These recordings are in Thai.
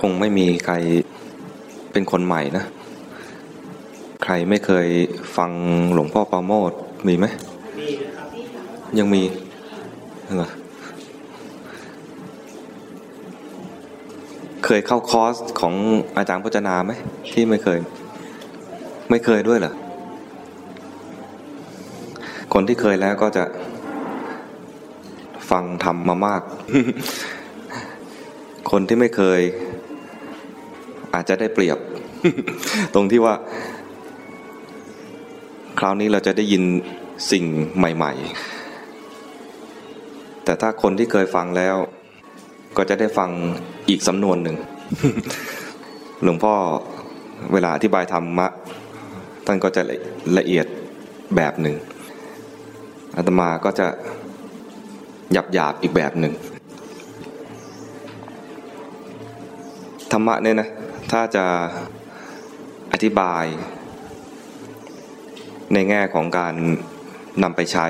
คงไม่มีใครเป็นคนใหม่นะ ใครไม่เคยฟังหลวงพ่อปาโมดมีไหมยังมีเหรอเคยเข้าคอร์สของอาจารย์พจนาไหมที่ไม่เคย ไม่เคยด้วยเหรอคนที่เคยแล้วก็จะฟังธรรมมามาก คนที่ไม่เคย อาจจะได้เปรียบ ตรงที่ว่า คราวนี้เราจะได้ยินสิ่งใหม่ ๆ แต่ถ้าคนที่เคยฟังแล้ว ก็จะได้ฟังอีกสำนวนหนึ่งหลวงพ่อเวลาอธิบายธรรมะท่านก็จะละเอียดแบบหนึ่งอาตมาก็จะหยับหยาบอีกแบบหนึ่งธรรมะเนี่ยนะ ถ้าจะอธิบาย ในแง่ของการนำไปใช้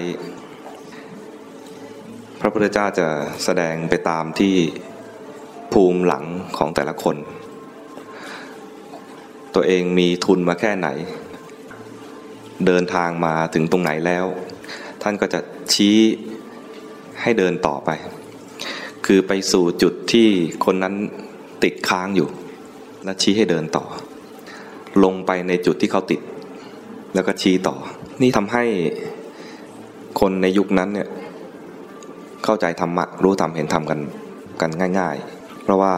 พระพุทธเจ้าจะแสดงไปตามที่ภูมิหลังของแต่ละคน ตัวเองมีทุนมาแค่ไหน เดินทางมาถึงตรงไหนแล้ว ท่านก็จะชี้ให้เดินต่อไป คือไปสู่จุดที่คนนั้นติดค้างอยู่ แล้วชี้ให้เดินต่อ ลงไปในจุดที่เขาติด แล้วก็ชี้ต่อ นี่ทำให้คนในยุคนั้นเนี่ยเข้าใจธรรมะรู้ธรรมเห็นธรรมกันกันง่าย ๆ เพราะว่า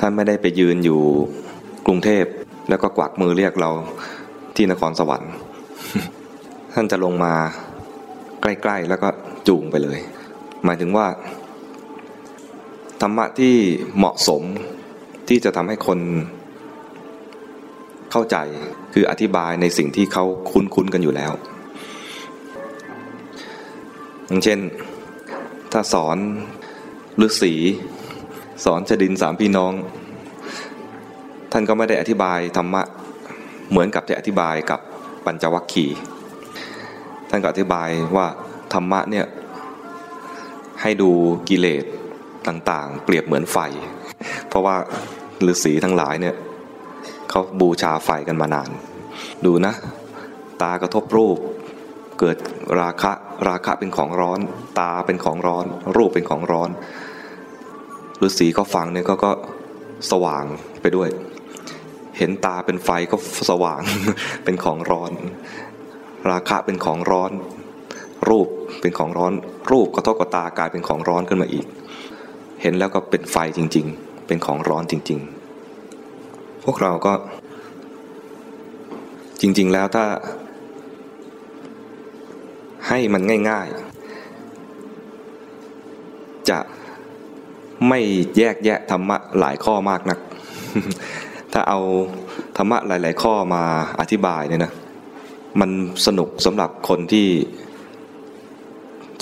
ท่านไม่ได้ไปยืนอยู่กรุงเทพแล้วก็กวักมือเรียกเราที่นครสวรรค์ท่านจะลงมาใกล้ๆแล้วก็จูงไปเลย หมายถึงว่าธรรมะที่เหมาะสม ที่จะทำให้คนเข้าใจคืออธิบายในสิ่งที่เขาคุ้นๆกันอยู่แล้วอย่างเช่น ถ้าสอนฤาษีสอนชดินสามพี่น้อง ท่านก็ไม่ได้อธิบายธรรมะเหมือนกับที่อธิบายกับปัญจวัคคีย์ท่านก็อธิบายว่าธรรมะเนี่ยให้ดูกิเลสต่างๆ เปรียบเหมือนไฟ เพราะว่า ฤาษีทั้งหลายเนี่ยเขาบูชาไฟกันมานาน ดูนะ ตากระทบรูป เกิดราคะราคะเป็นของร้อน ตาเป็นของร้อน รูปเป็นของร้อนฤาษีก็ฟังเนี่ยก็ก็สว่างไปด้วย เห็นตาเป็นไฟก็สว่างเป็นของร้อน ราคะเป็นของร้อน รูปเป็นของร้อน รูปกระทบกับตากลายเป็นของร้อนขึ้นมาอีก เห็นแล้วก็เป็นไฟจริง ๆ เป็นของร้อนจริง ๆ พวกเราก็ จริง ๆ แล้วถ้า ให้มันง่าย ๆ จะไม่แยกแยะธรรมะหลายข้อมากนัก ถ้าเอาธรรมะหลาย ๆ ข้อมาอธิบายเนี่ยนะมันสนุกสำหรับคนที่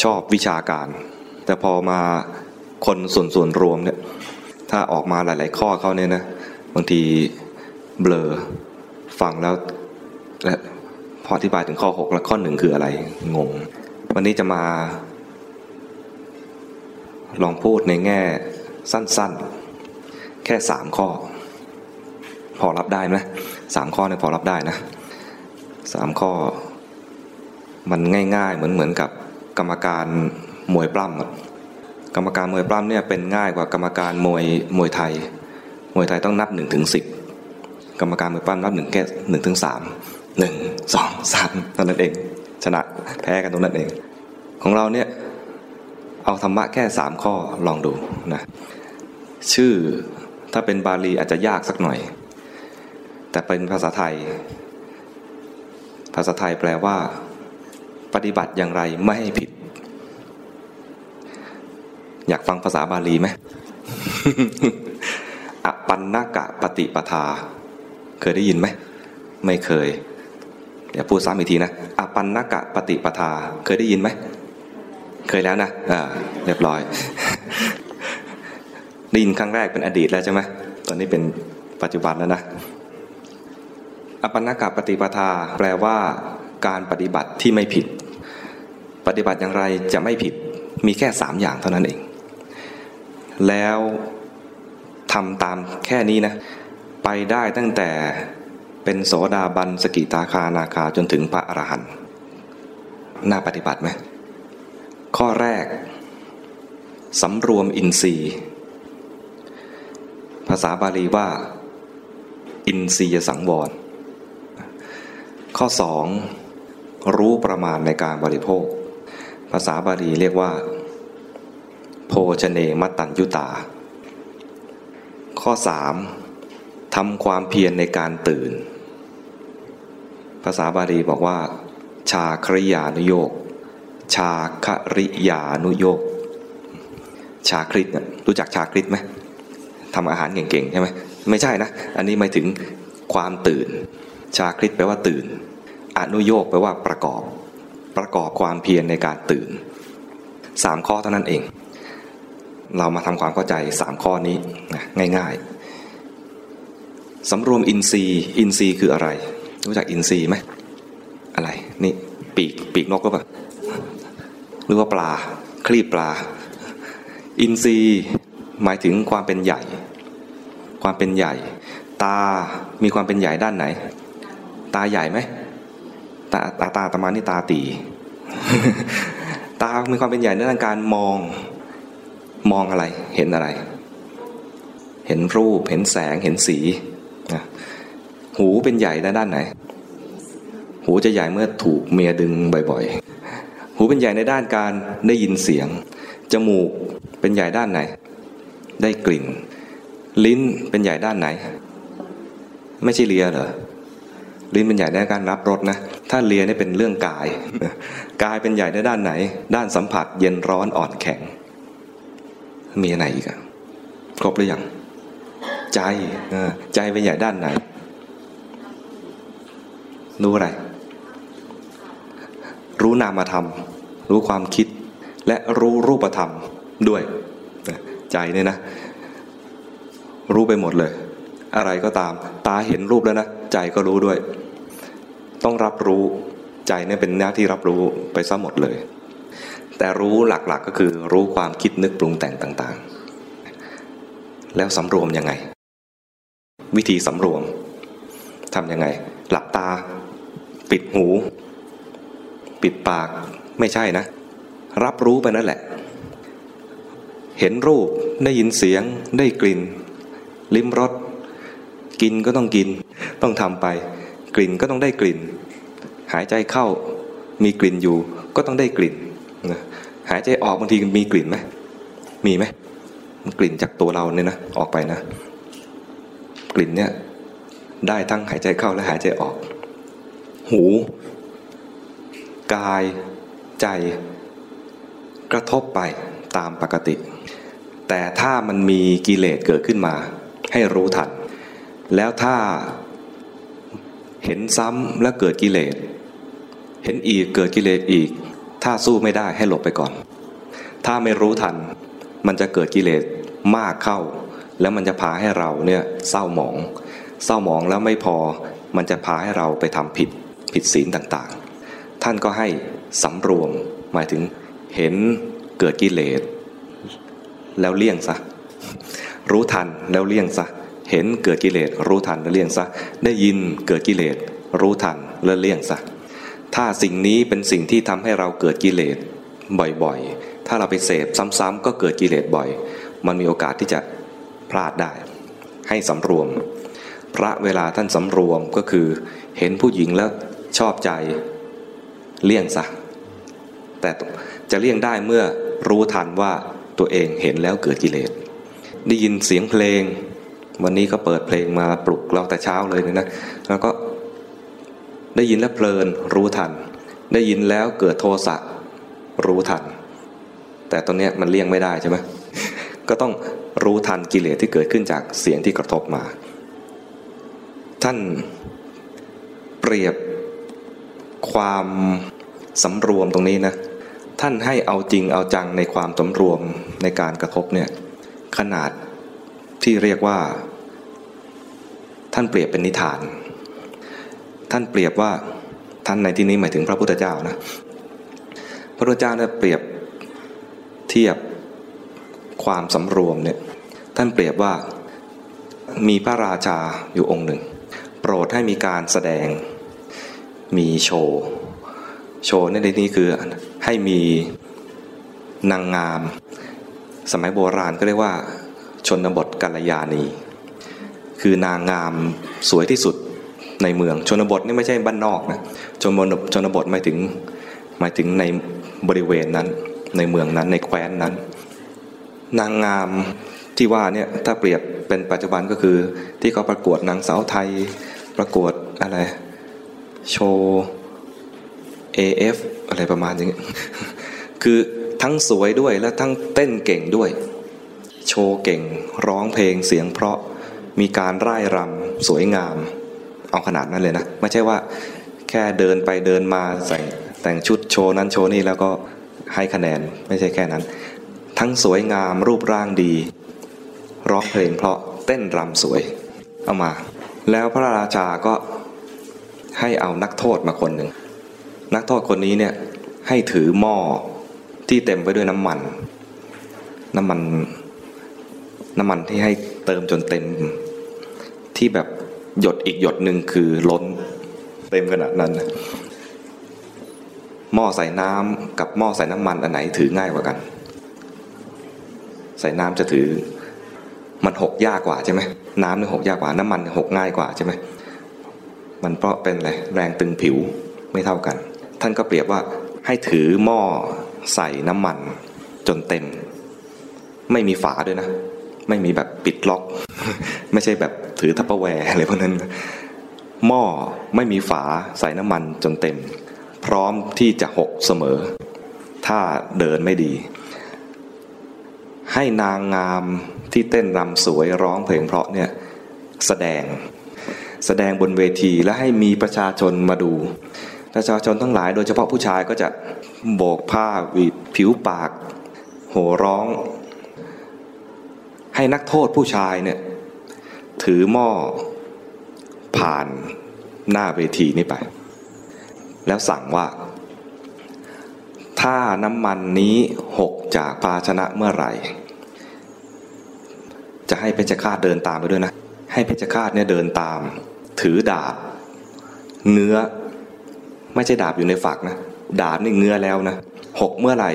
ชอบวิชาการ แต่พอมาคนส่วนส่วนรวมเนี่ย ถ้าออกมาหลาย ๆ ข้อเขาเนี่ยนะบางทีเบลอฟังแล้วและพออธิบายถึงข้อ 6 แล้วข้อหนึ่งคืออะไรงง วันนี้จะมา ลองพูดในแง่สั้น ๆ แค่สามข้อ พอรับได้ไหมสามข้อเนี่ยพอรับได้นะสามข้อ มันง่าย ๆ เหมือนเหมือนกับกรรมการมวยปล้ำ กรรมการมวยปล้ำเนี่ยเป็นง่ายกว่ากรรมการมวยมวยไทย มวยไทยต้องนับหนึ่งถึงสิบกรรมการมวยปล้ำนับหนึ่งแค่หนึ่งถึงสามหนึ่งสองสามเท่านั้นเอง ชนะแพ้กันตรงนั้นเอง ของเราเนี่ยเอาธรรมะแค่สามข้อลองดูนะชื่อถ้าเป็นบาลีอาจจะยากสักหน่อย แต่เป็นภาษาไทย ภาษาไทยแปลว่า ปฏิบัติอย่างไรไม่ให้ผิด อยากฟังภาษาบาลีไหมอปันนากะปฏิปทา เคยได้ยินไหม ไม่เคย เดี๋ยวพูดซ้ำอีกทีนะอปันนากะปฏิปทา เคยได้ยินไหม เคยแล้วนะอ่าเรียบร้อย ได้ยินครั้งแรกเป็นอดีตแล้วใช่ไหมตอนนี้เป็นปัจจุบันแล้วนะ อปันนากะปฏิปทา แปลว่า การปฏิบัติที่ไม่ผิด ปฏิบัติอย่างไรจะไม่ผิด มีแค่สามอย่างเท่านั้นเอง แล้วทำตามแค่นี้นะ ไปได้ตั้งแต่เป็นโสดาบันสกิตาคานาคาจนถึงพระอรหันต์น่าปฏิบัติไหมข้อแรกสำรวมอินทรีย์ ภาษาบาลีว่า อินทรียสังวร ข้อสองรู้ประมาณในการบริโภค ภาษาบาลีเรียกว่า โภชเนมัตตัญยุตา ข้อสามทำความเพียรในการตื่น ภาษาบาลีบอกว่า ชาคริยานุโยก ชาคริยานุโยก ชาคริตรู้จักชาคริตไหมทำอาหารเก่งๆใช่ไหมไม่ใช่นะ อันนี้หมายถึงความตื่น ชาคริตแปลว่าตื่น อนุโยกแปลว่าประกอบ ประกอบความเพียรในการตื่นสามข้อเท่านั้นเอง เรามาทำความเข้าใจสามข้อนี้นะง่ายๆสำรวมอินทรีย์อินทรีย์คืออะไร รู้จักอินทรีย์ไหมอะไรนี่ปีกปีกนกก็ปล่าหรือว่าปลาคลีบปลา อินทรีย์หมายถึงความเป็นใหญ่ ความเป็นใหญ่ ตา มีความเป็นใหญ่ด้านไหน ตาใหญ่ไหมตาตาตาตามานี่ตาตี ตา มีความเป็นใหญ่ในด้านการมอง มองอะไรเห็นอะไร เห็นรูปเห็นแสงเห็นสีหูเป็นใหญ่ในด้านไหน หูจะใหญ่เมื่อถูกเมียดึงบ่อยๆ หูเป็นใหญ่ในด้านการได้ยินเสียง จมูกเป็นใหญ่ด้านไหน ได้กลิ่น ลิ้นเป็นใหญ่ด้านไหน ไม่ใช่เลียเหรอลิ้นเป็นใหญ่ในการรับรสนะ ถ้าเลียนี่เป็นเรื่องกาย กายเป็นใหญ่ในด้านไหน ด้านสัมผัส เย็นร้อนอ่อนแข็ง มีอะไรอีกอะครบหรือยังใจใจเป็นใหญ่ด้านไหน รู้อะไร รู้นามธรรม รู้ความคิด และรู้รูปธรรมด้วย ใจเนี่ยนะ รู้ไปหมดเลย อะไรก็ตาม ตาเห็นรูปแล้วนะ ใจก็รู้ด้วย ต้องรับรู้ ใจเนี่ยเป็นหน้าที่รับรู้ไปซะหมดเลย แต่รู้หลักๆกก็คือรู้ความคิดนึกปรุงแต่งต่างๆ แล้วสำรวมยังไง วิธีสำรวมทำยังไง หลับตา ปิดหู ปิดปากไม่ใช่นะ รับรู้ไปนั่นแหละ เห็นรูปได้ยินเสียงได้กลิ่น ลิ้มรสกินก็ต้องกิน ต้องทำไป กลิ่นก็ต้องได้กลิ่น หายใจเข้ามีกลิ่นอยู่ก็ต้องได้กลิ่น หายใจออกบางทีมีกลิ่นไหมมีไหมมันกลิ่นจากตัวเราเนี่ยนะออกไปนะ กลิ่นเนี่ยได้ทั้งหายใจเข้าและหายใจออก หู กาย ใจ กระทบไปตามปกติ แต่ถ้ามันมีกิเลสเกิดขึ้นมา ให้รู้ทัน แล้วถ้าเห็นซ้ำแล้วเกิดกิเลส เห็นอีกเกิดกิเลสอีก ถ้าสู้ไม่ได้ให้หลบไปก่อน ถ้าไม่รู้ทัน มันจะเกิดกิเลสมากเข้า แล้วมันจะพาให้เราเนี่ยเศร้าหมอง เศร้าหมองแล้วไม่พอ มันจะพาให้เราไปทำผิดผิดศีลต่างๆ ท่านก็ให้สำรวมหมายถึงเห็นเกิดกิเลสแล้วเลี่ยงซะรู้ทันแล้วเลี่ยงซะเห็นเกิดกิเลสรู้ทันแล้วเลี่ยงซะได้ยินเกิดกิเลสรู้ทันแล้วเลี่ยงซะ ถ้าสิ่งนี้เป็นสิ่งที่ทำให้เราเกิดกิเลสบ่อยๆ ถ้าเราไปเสพซ้ำๆก็เกิดกิเลสบ่อย มันมีโอกาสที่จะพลาดได้ ให้สำรวม พระเวลาท่านสำรวมก็คือ เห็นผู้หญิงแล้วชอบใจเลี่ยงซะแต่จะเลี่ยงได้เมื่อรู้ทันว่าตัวเองเห็นแล้วเกิดกิเลสได้ยินเสียงเพลง วันนี้ก็เปิดเพลงมาปลุกเราแต่เช้าเลยนะแล้วก็ ได้ยินแล้วเพลินรู้ทัน ได้ยินแล้วเกิดโทสะรู้ทัน แต่ตอนนี้มันเลี่ยงไม่ได้ใช่ไหมก็ต้องรู้ทันกิเลสที่เกิดขึ้นจากเสียงที่กระทบมา ท่านเปรียบความสำรวมตรงนี้นะ ท่านให้เอาจริงเอาจังในความสำรวมในการกระทบเนี่ยขนาดที่เรียกว่า ท่านเปรียบเป็นนิทาน ท่านเปรียบว่าท่านในที่นี้หมายถึงพระพุทธเจ้านะ พระพุทธเจ้าเนี่ยเปรียบเทียบความสำรวมเนี่ยท่านเปรียบว่ามีพระราชาอยู่องค์หนึ่ง โปรดให้มีการแสดงมีโชว์โชว์ในที่นี้คือให้มีนางงาม สมัยโบราณก็เรียกว่า ชนบทกัลยาณี คือนางงามสวยที่สุด ในเมืองชนบทนี่ไม่ใช่บ้านนอกนะชนบทชนบทหมายถึงหมายถึงในบริเวณนั้น ในเมืองนั้นในแคว้นนั้น นางงามที่ว่าเนี่ยถ้าเปรียบเป็นปัจจุบันก็คือที่เขาประกวดนางสาวไทย ประกวดอะไรโชว์ AF อะไรประมาณอย่างนี้คือทั้งสวยด้วยและทั้งเต้นเก่งด้วย โชว์เก่งร้องเพลงเสียงเพราะมีการร่ายรำสวยงาม เอาขนาดนั้นเลยนะ ไม่ใช่ว่าแค่เดินไปเดินมาใส่แต่งชุดโชว์นั้นโชว์นี่แล้วก็ให้คะแนนไม่ใช่แค่นั้น ทั้งสวยงามรูปร่างดี ร้องเพลงเพราะเต้นรำสวยเอามา แล้วพระราชาก็ให้เอานักโทษมาคนหนึ่งนักโทษคนนี้เนี่ยให้ถือหม้อที่เต็มไปด้วยน้ำมัน น้ำมัน น้ำมันที่ให้เติมจนเต็ม ที่แบบ หยดอีกหยดหนึ่งคือล้น เต็มขนาดนั้น หม้อใส่น้ำกับหม้อใส่น้ำมันอันไหนถือง่ายกว่ากัน ใส่น้ำจะถือ มันหกยากกว่าใช่ไหมน้ำเนี่ยหกยากกว่าน้ำมันหกง่ายกว่าใช่ไหมมันเพราะเป็นอะไรแรงตึงผิวไม่เท่ากัน ท่านก็เปรียบว่าให้ถือหม้อใส่น้ำมันจนเต็ม ไม่มีฝาด้วยนะ ไม่มีแบบปิดล็อก ไม่ใช่แบบถือทัพเปอร์แวร์อะไรพวกนั้น หม้อไม่มีฝาใส่น้ำมันจนเต็ม พร้อมที่จะหกเสมอ ถ้าเดินไม่ดี ให้นางงามที่เต้นรำสวยร้องเพลงเพราะเนี่ยแสดงแสดงบนเวทีและให้มีประชาชนมาดู ประชาชนทั้งหลายโดยเฉพาะผู้ชายก็จะโบกผ้าวีผิวปาก โห่ร้อง ให้นักโทษผู้ชายเนี่ยถือหม้อผ่านหน้าเวทีนี้ไป แล้วสั่งว่า ถ้าน้ำมันนี้หกจากภาชนะเมื่อไหร่ จะให้เพชฌฆาตเดินตามไปด้วยนะ ให้เพชฌฆาตเนี่ยเดินตาม ถือดาบ เนื้อไม่ใช่ดาบอยู่ในฝักนะ ดาบนี่เงื้อแล้วนะหกเมื่อไหร่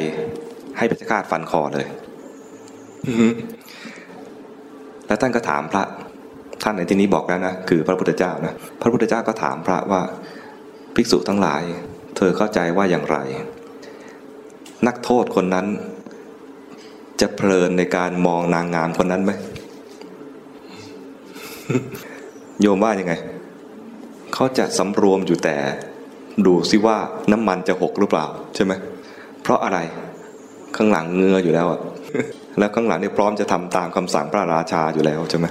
ให้เพชฌฆาตฟันคอเลย แล้วท่านก็ถามพระท่านในที่นี้บอกแล้วนะคือพระพุทธเจ้านะพระพุทธเจ้าก็ถามพระว่าภิกษุทั้งหลาย เธอเข้าใจว่าอย่างไร นักโทษคนนั้น จะเพลินในการมองนางงามคนนั้นไหมโยมว่ายังไงเขาจะสำรวมอยู่แต่ดูซิว่าน้ำมันจะหกหรือเปล่า ใช่ไหมเพราะอะไรข้างหลังเงืออยู่แล้วอะ แล้วข้างหลังนี่พร้อมจะทำตามคำสั่งพระราชาอยู่แล้วใช่ไหม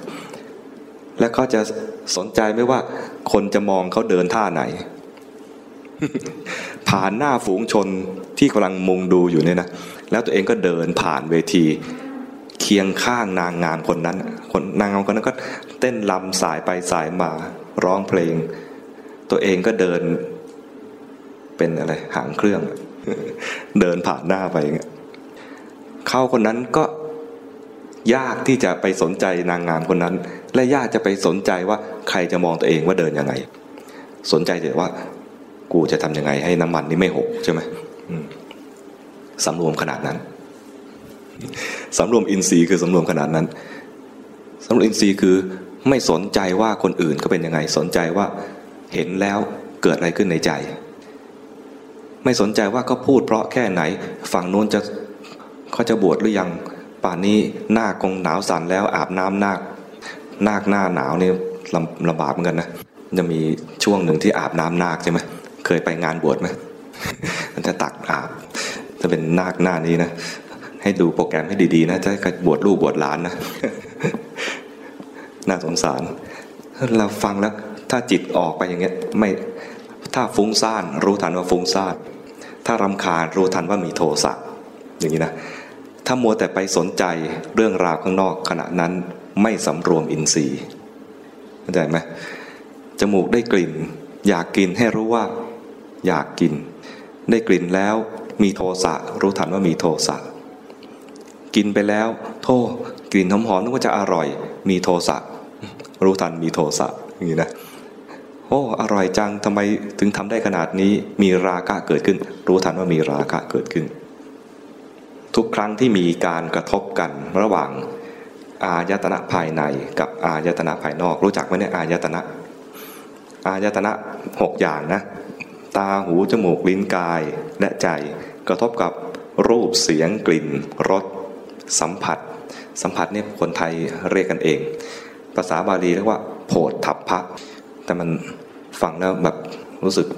แล้วเขาจะสนใจไม่ว่าคนจะมองเขาเดินท่าไหน ผ่านหน้าฝูงชนที่กำลังมุงดูอยู่เนี่ยนะแล้วตัวเองก็เดินผ่านเวที เคียงข้างนางงามคนนั้น คนนางงามคนนั้นก็เต้นลำสายไปสายมาร้องเพลง ตัวเองก็เดินเป็นอะไรหางเครื่อง เดินผ่านหน้าไปเงี้ย เขาคนนั้นก็ยากที่จะไปสนใจนางงามคนนั้น และยากจะไปสนใจว่าใครจะมองตัวเองว่าเดินยังไง สนใจแต่ว่า กูจะทำยังไงให้น้ำมันนี้ไม่หกใช่ไหมสำรวมขนาดนั้นสำรวมอินทรีย์คือสำรวมขนาดนั้นสำรวมอินทรีย์คือไม่สนใจว่าคนอื่นก็เป็นยังไง สนใจว่าเห็นแล้วเกิดอะไรขึ้นในใจ ไม่สนใจว่าเขาพูดเพราะแค่ไหน ฝั่งโน้นจะ เขาจะบวชหรือยัง ป่านนี้หน้าคงหนาวสั่นแล้วอาบน้ำนาคนาคหน้าหนาวนี่ลำลำบากเหมือนกันนะจะมีช่วงหนึ่งที่อาบน้ำนาคใช่ไหมเคยไปงานบวชไหมมันจะตักอาบจะเป็นนาคหน้านี้นะให้ดูโปรแกรมให้ดีๆนะจะบวชลูกบวชหลานนะน่าสงสาร เราฟังแล้วถ้าจิตออกไปอย่างเงี้ยไม่ถ้าฟุ้งซ่านรู้ทันว่าฟุ้งซ่าน ถ้ารำคาญรู้ทันว่ามีโทสะอย่างนี้นะ ถ้ามัวแต่ไปสนใจเรื่องราวข้างนอกขณะนั้นไม่สำรวมอินทรีย์เข้าใจไหมจมูกได้กลิ่น อยากกินให้รู้ว่า อยากกิน ได้กลิ่นแล้วมีโทสะรู้ทันว่ามีโทสะกินไปแล้ว โทษกลิ่นหอมๆนึกว่าจะอร่อย มีโทสะรู้ทันมีโทสะอย่างนี้นะโอ้อร่อยจังทำไมถึงทำได้ขนาดนี้มีราคะเกิดขึ้น รู้ทันว่ามีราคะเกิดขึ้น ทุกครั้งที่มีการกระทบกันระหว่างอายตนะภายในกับอายตนะภายนอก รู้จักไหมเนี่ยอายตนะ อายตนะหกอย่างนะ ตาหูจมูกลิ้นกายและใจกระทบกับรูปเสียงกลิ่นรสสัมผัส สัมผัสเนี่ยคนไทยเรียกกันเอง ภาษาบาลีเรียกว่า โผฏฐัพพะแต่มันฟังแล้วแบบรู้สึก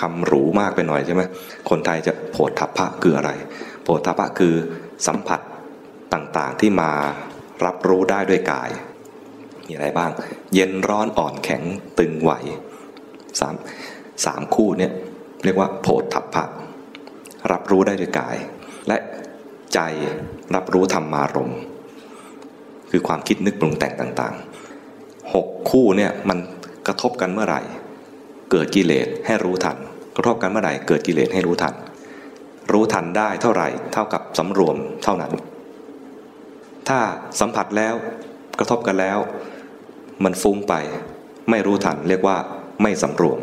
คำหรูมากไปหน่อยใช่ไหมคนไทยจะโผฏฐัพพะคืออะไร โผฏฐัพพะคือสัมผัสต่างๆที่มารับรู้ได้ด้วยกาย มีอะไรบ้าง เย็นร้อนอ่อนแข็งตึงไหวสามสามคู่เนี่ยเรียกว่าโผฏฐัพพะรับรู้ได้ด้วยกาย และใจรับรู้ธรรมารมณ์คือความคิดนึกปรุงแต่งต่างๆหกคู่เนี่ยมันกระทบกันเมื่อไหร่ เกิดกิเลสให้รู้ทัน กระทบกันเมื่อไหร่เกิดกิเลสให้รู้ทัน รู้ทันได้เท่าไหร่ เท่ากับสำรวมเท่านั้น ถ้าสัมผัสแล้วกระทบกันแล้ว มันฟุ้งไป ไม่รู้ทันเรียกว่าไม่สำรวม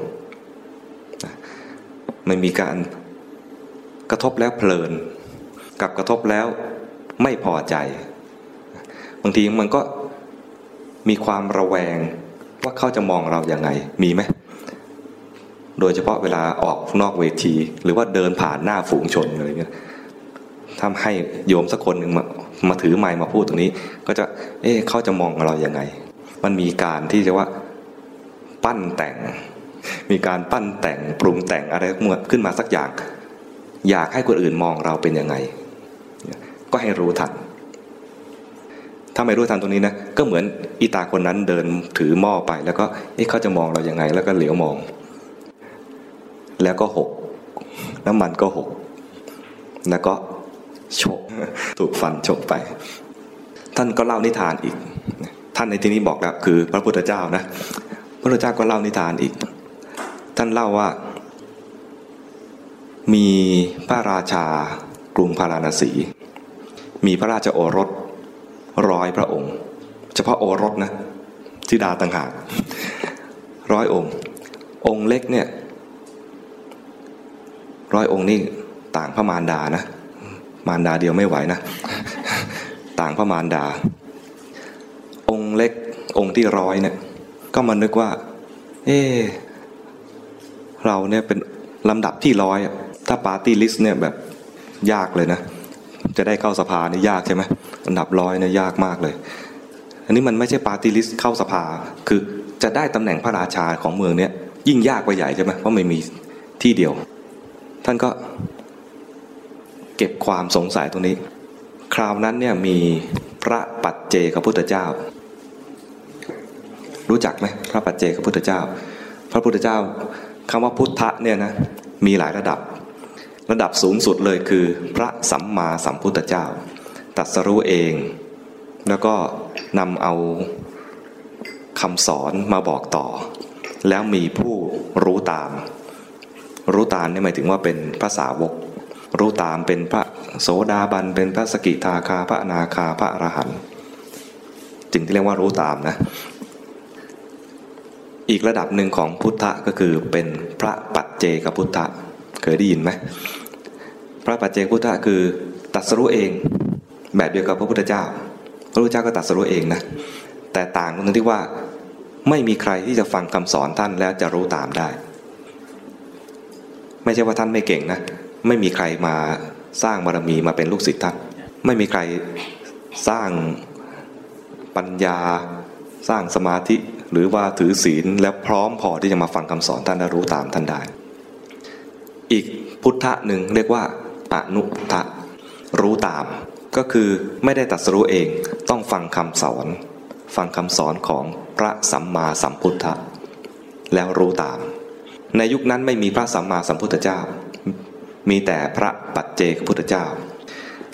มันมีการกระทบแล้วเพลิน กับกระทบแล้วไม่พอใจ บางทีมันก็มีความระแวงว่าเขาจะมองเราอย่างไง มีไหม โดยเฉพาะเวลาออกนอกเวที หรือว่าเดินผ่านหน้าฝูงชนอะไรเงี้ยทำให้โยมสักคนหนึ่งมามาถือไม้มาพูดตรงนี้ ก็จะ เอ๊ะเขาจะมองเราอย่างไง มันมีการที่จะว่าปั้นแต่ง มีการปั้นแต่งปรุงแต่งอะไรขึ้นมาสักอย่าง อยากให้คนอื่นมองเราเป็นยังไง ก็ให้รู้ทันถ้าไม่รู้ทันตรงนี้นะก็เหมือนอีตาคนนั้นเดินถือหม้อไป แล้วก็เอ๊ะเขาจะมองเราอย่างไง แล้วก็เหลียวมอง แล้วก็หกน้ำมันก็หกแล้วก็ฉกถูกฟันฉกไป ท่านก็เล่านิทานอีก ท่านในที่นี้บอกแล้วคือ พระพุทธเจ้านะ พระพุทธเจ้าก็เล่านิทานอีก ท่านเล่าว่า มีพระราชากรุงพาราณสี มีพระราชโอรสร้อยพระองค์ เฉพาะโอรสนะธิดาต่างหากร้อยองค์ องค์เล็กเนี่ย ร้อยองค์นี่ต่างพระมารดานะ มารดาเดียวไม่ไหวนะ ต่างพระมารดา องค์เล็กองค์ที่ร้อยเนี่ย ก็มานึกว่า เออเราเนี่ยเป็นลำดับที่ร้อยถ้าปาร์ตี้ลิสต์เนี่ยแบบยากเลยนะ จะได้เข้าสภานี่ยากใช่ไหมอันดับร้อยเนี่ยยากมากเลย อันนี้มันไม่ใช่ปาร์ตี้ลิสต์เข้าสภา คือจะได้ตำแหน่งพระราชาของเมืองเนี้ยยิ่งยากไปใหญ่ใช่ไหมเพราะมันมีที่เดียว ท่านก็เก็บความสงสัยตรงนี้ คราวนั้นเนี่ยมีพระปัจเจกพุทธเจ้า รู้จักไหมพระปัจเจกพุทธเจ้า พระพุทธเจ้าคำว่าพุทธะเนี่ยนะมีหลายระดับ ระดับสูงสุดเลยคือพระสัมมาสัมพุทธเจ้า ตัดสรู้เอง แล้วก็นำเอาคำสอนมาบอกต่อ แล้วมีผู้รู้ตาม รู้ตามนี่หมายถึงว่าเป็นพระสาวก รู้ตามเป็นพระโสดาบัน เป็นพระสกิทาคาพระนาคาพระอรหันต์จึงที่เรียกว่ารู้ตามนะ อีกระดับหนึ่งของพุทธะก็คือเป็นพระปัจเจกพุทธะเคยได้ยินไหมพระปัจเจกพุทธะคือตัดสรู้เอง แบบเดียวกับพระพุทธเจ้า พระพุทธเจ้าก็ตัดสรู้เองนะ แต่ต่างตรงที่ว่าไม่มีใครที่จะฟังคำสอนท่านแล้วจะรู้ตามได้ ไม่ใช่ว่าท่านไม่เก่งนะ ไม่มีใครมาสร้างบารมีมาเป็นลูกศิษย์ท่าน ไม่มีใครสร้างปัญญาสร้างสมาธิหรือว่าถือศีลแล้วพร้อมพอที่จะมาฟังคำสอนท่านและรู้ตามท่านได้ อีกพุทธะหนึ่งเรียกว่าอนุพุทธะรู้ตาม ก็คือไม่ได้ตัดสู้เองต้องฟังคำสอน ฟังคำสอนของพระสัมมาสัมพุทธะแล้วรู้ตาม ในยุคนั้นไม่มีพระสัมมาสัมพุทธเจ้า มีแต่พระปัจเจกพุทธเจ้า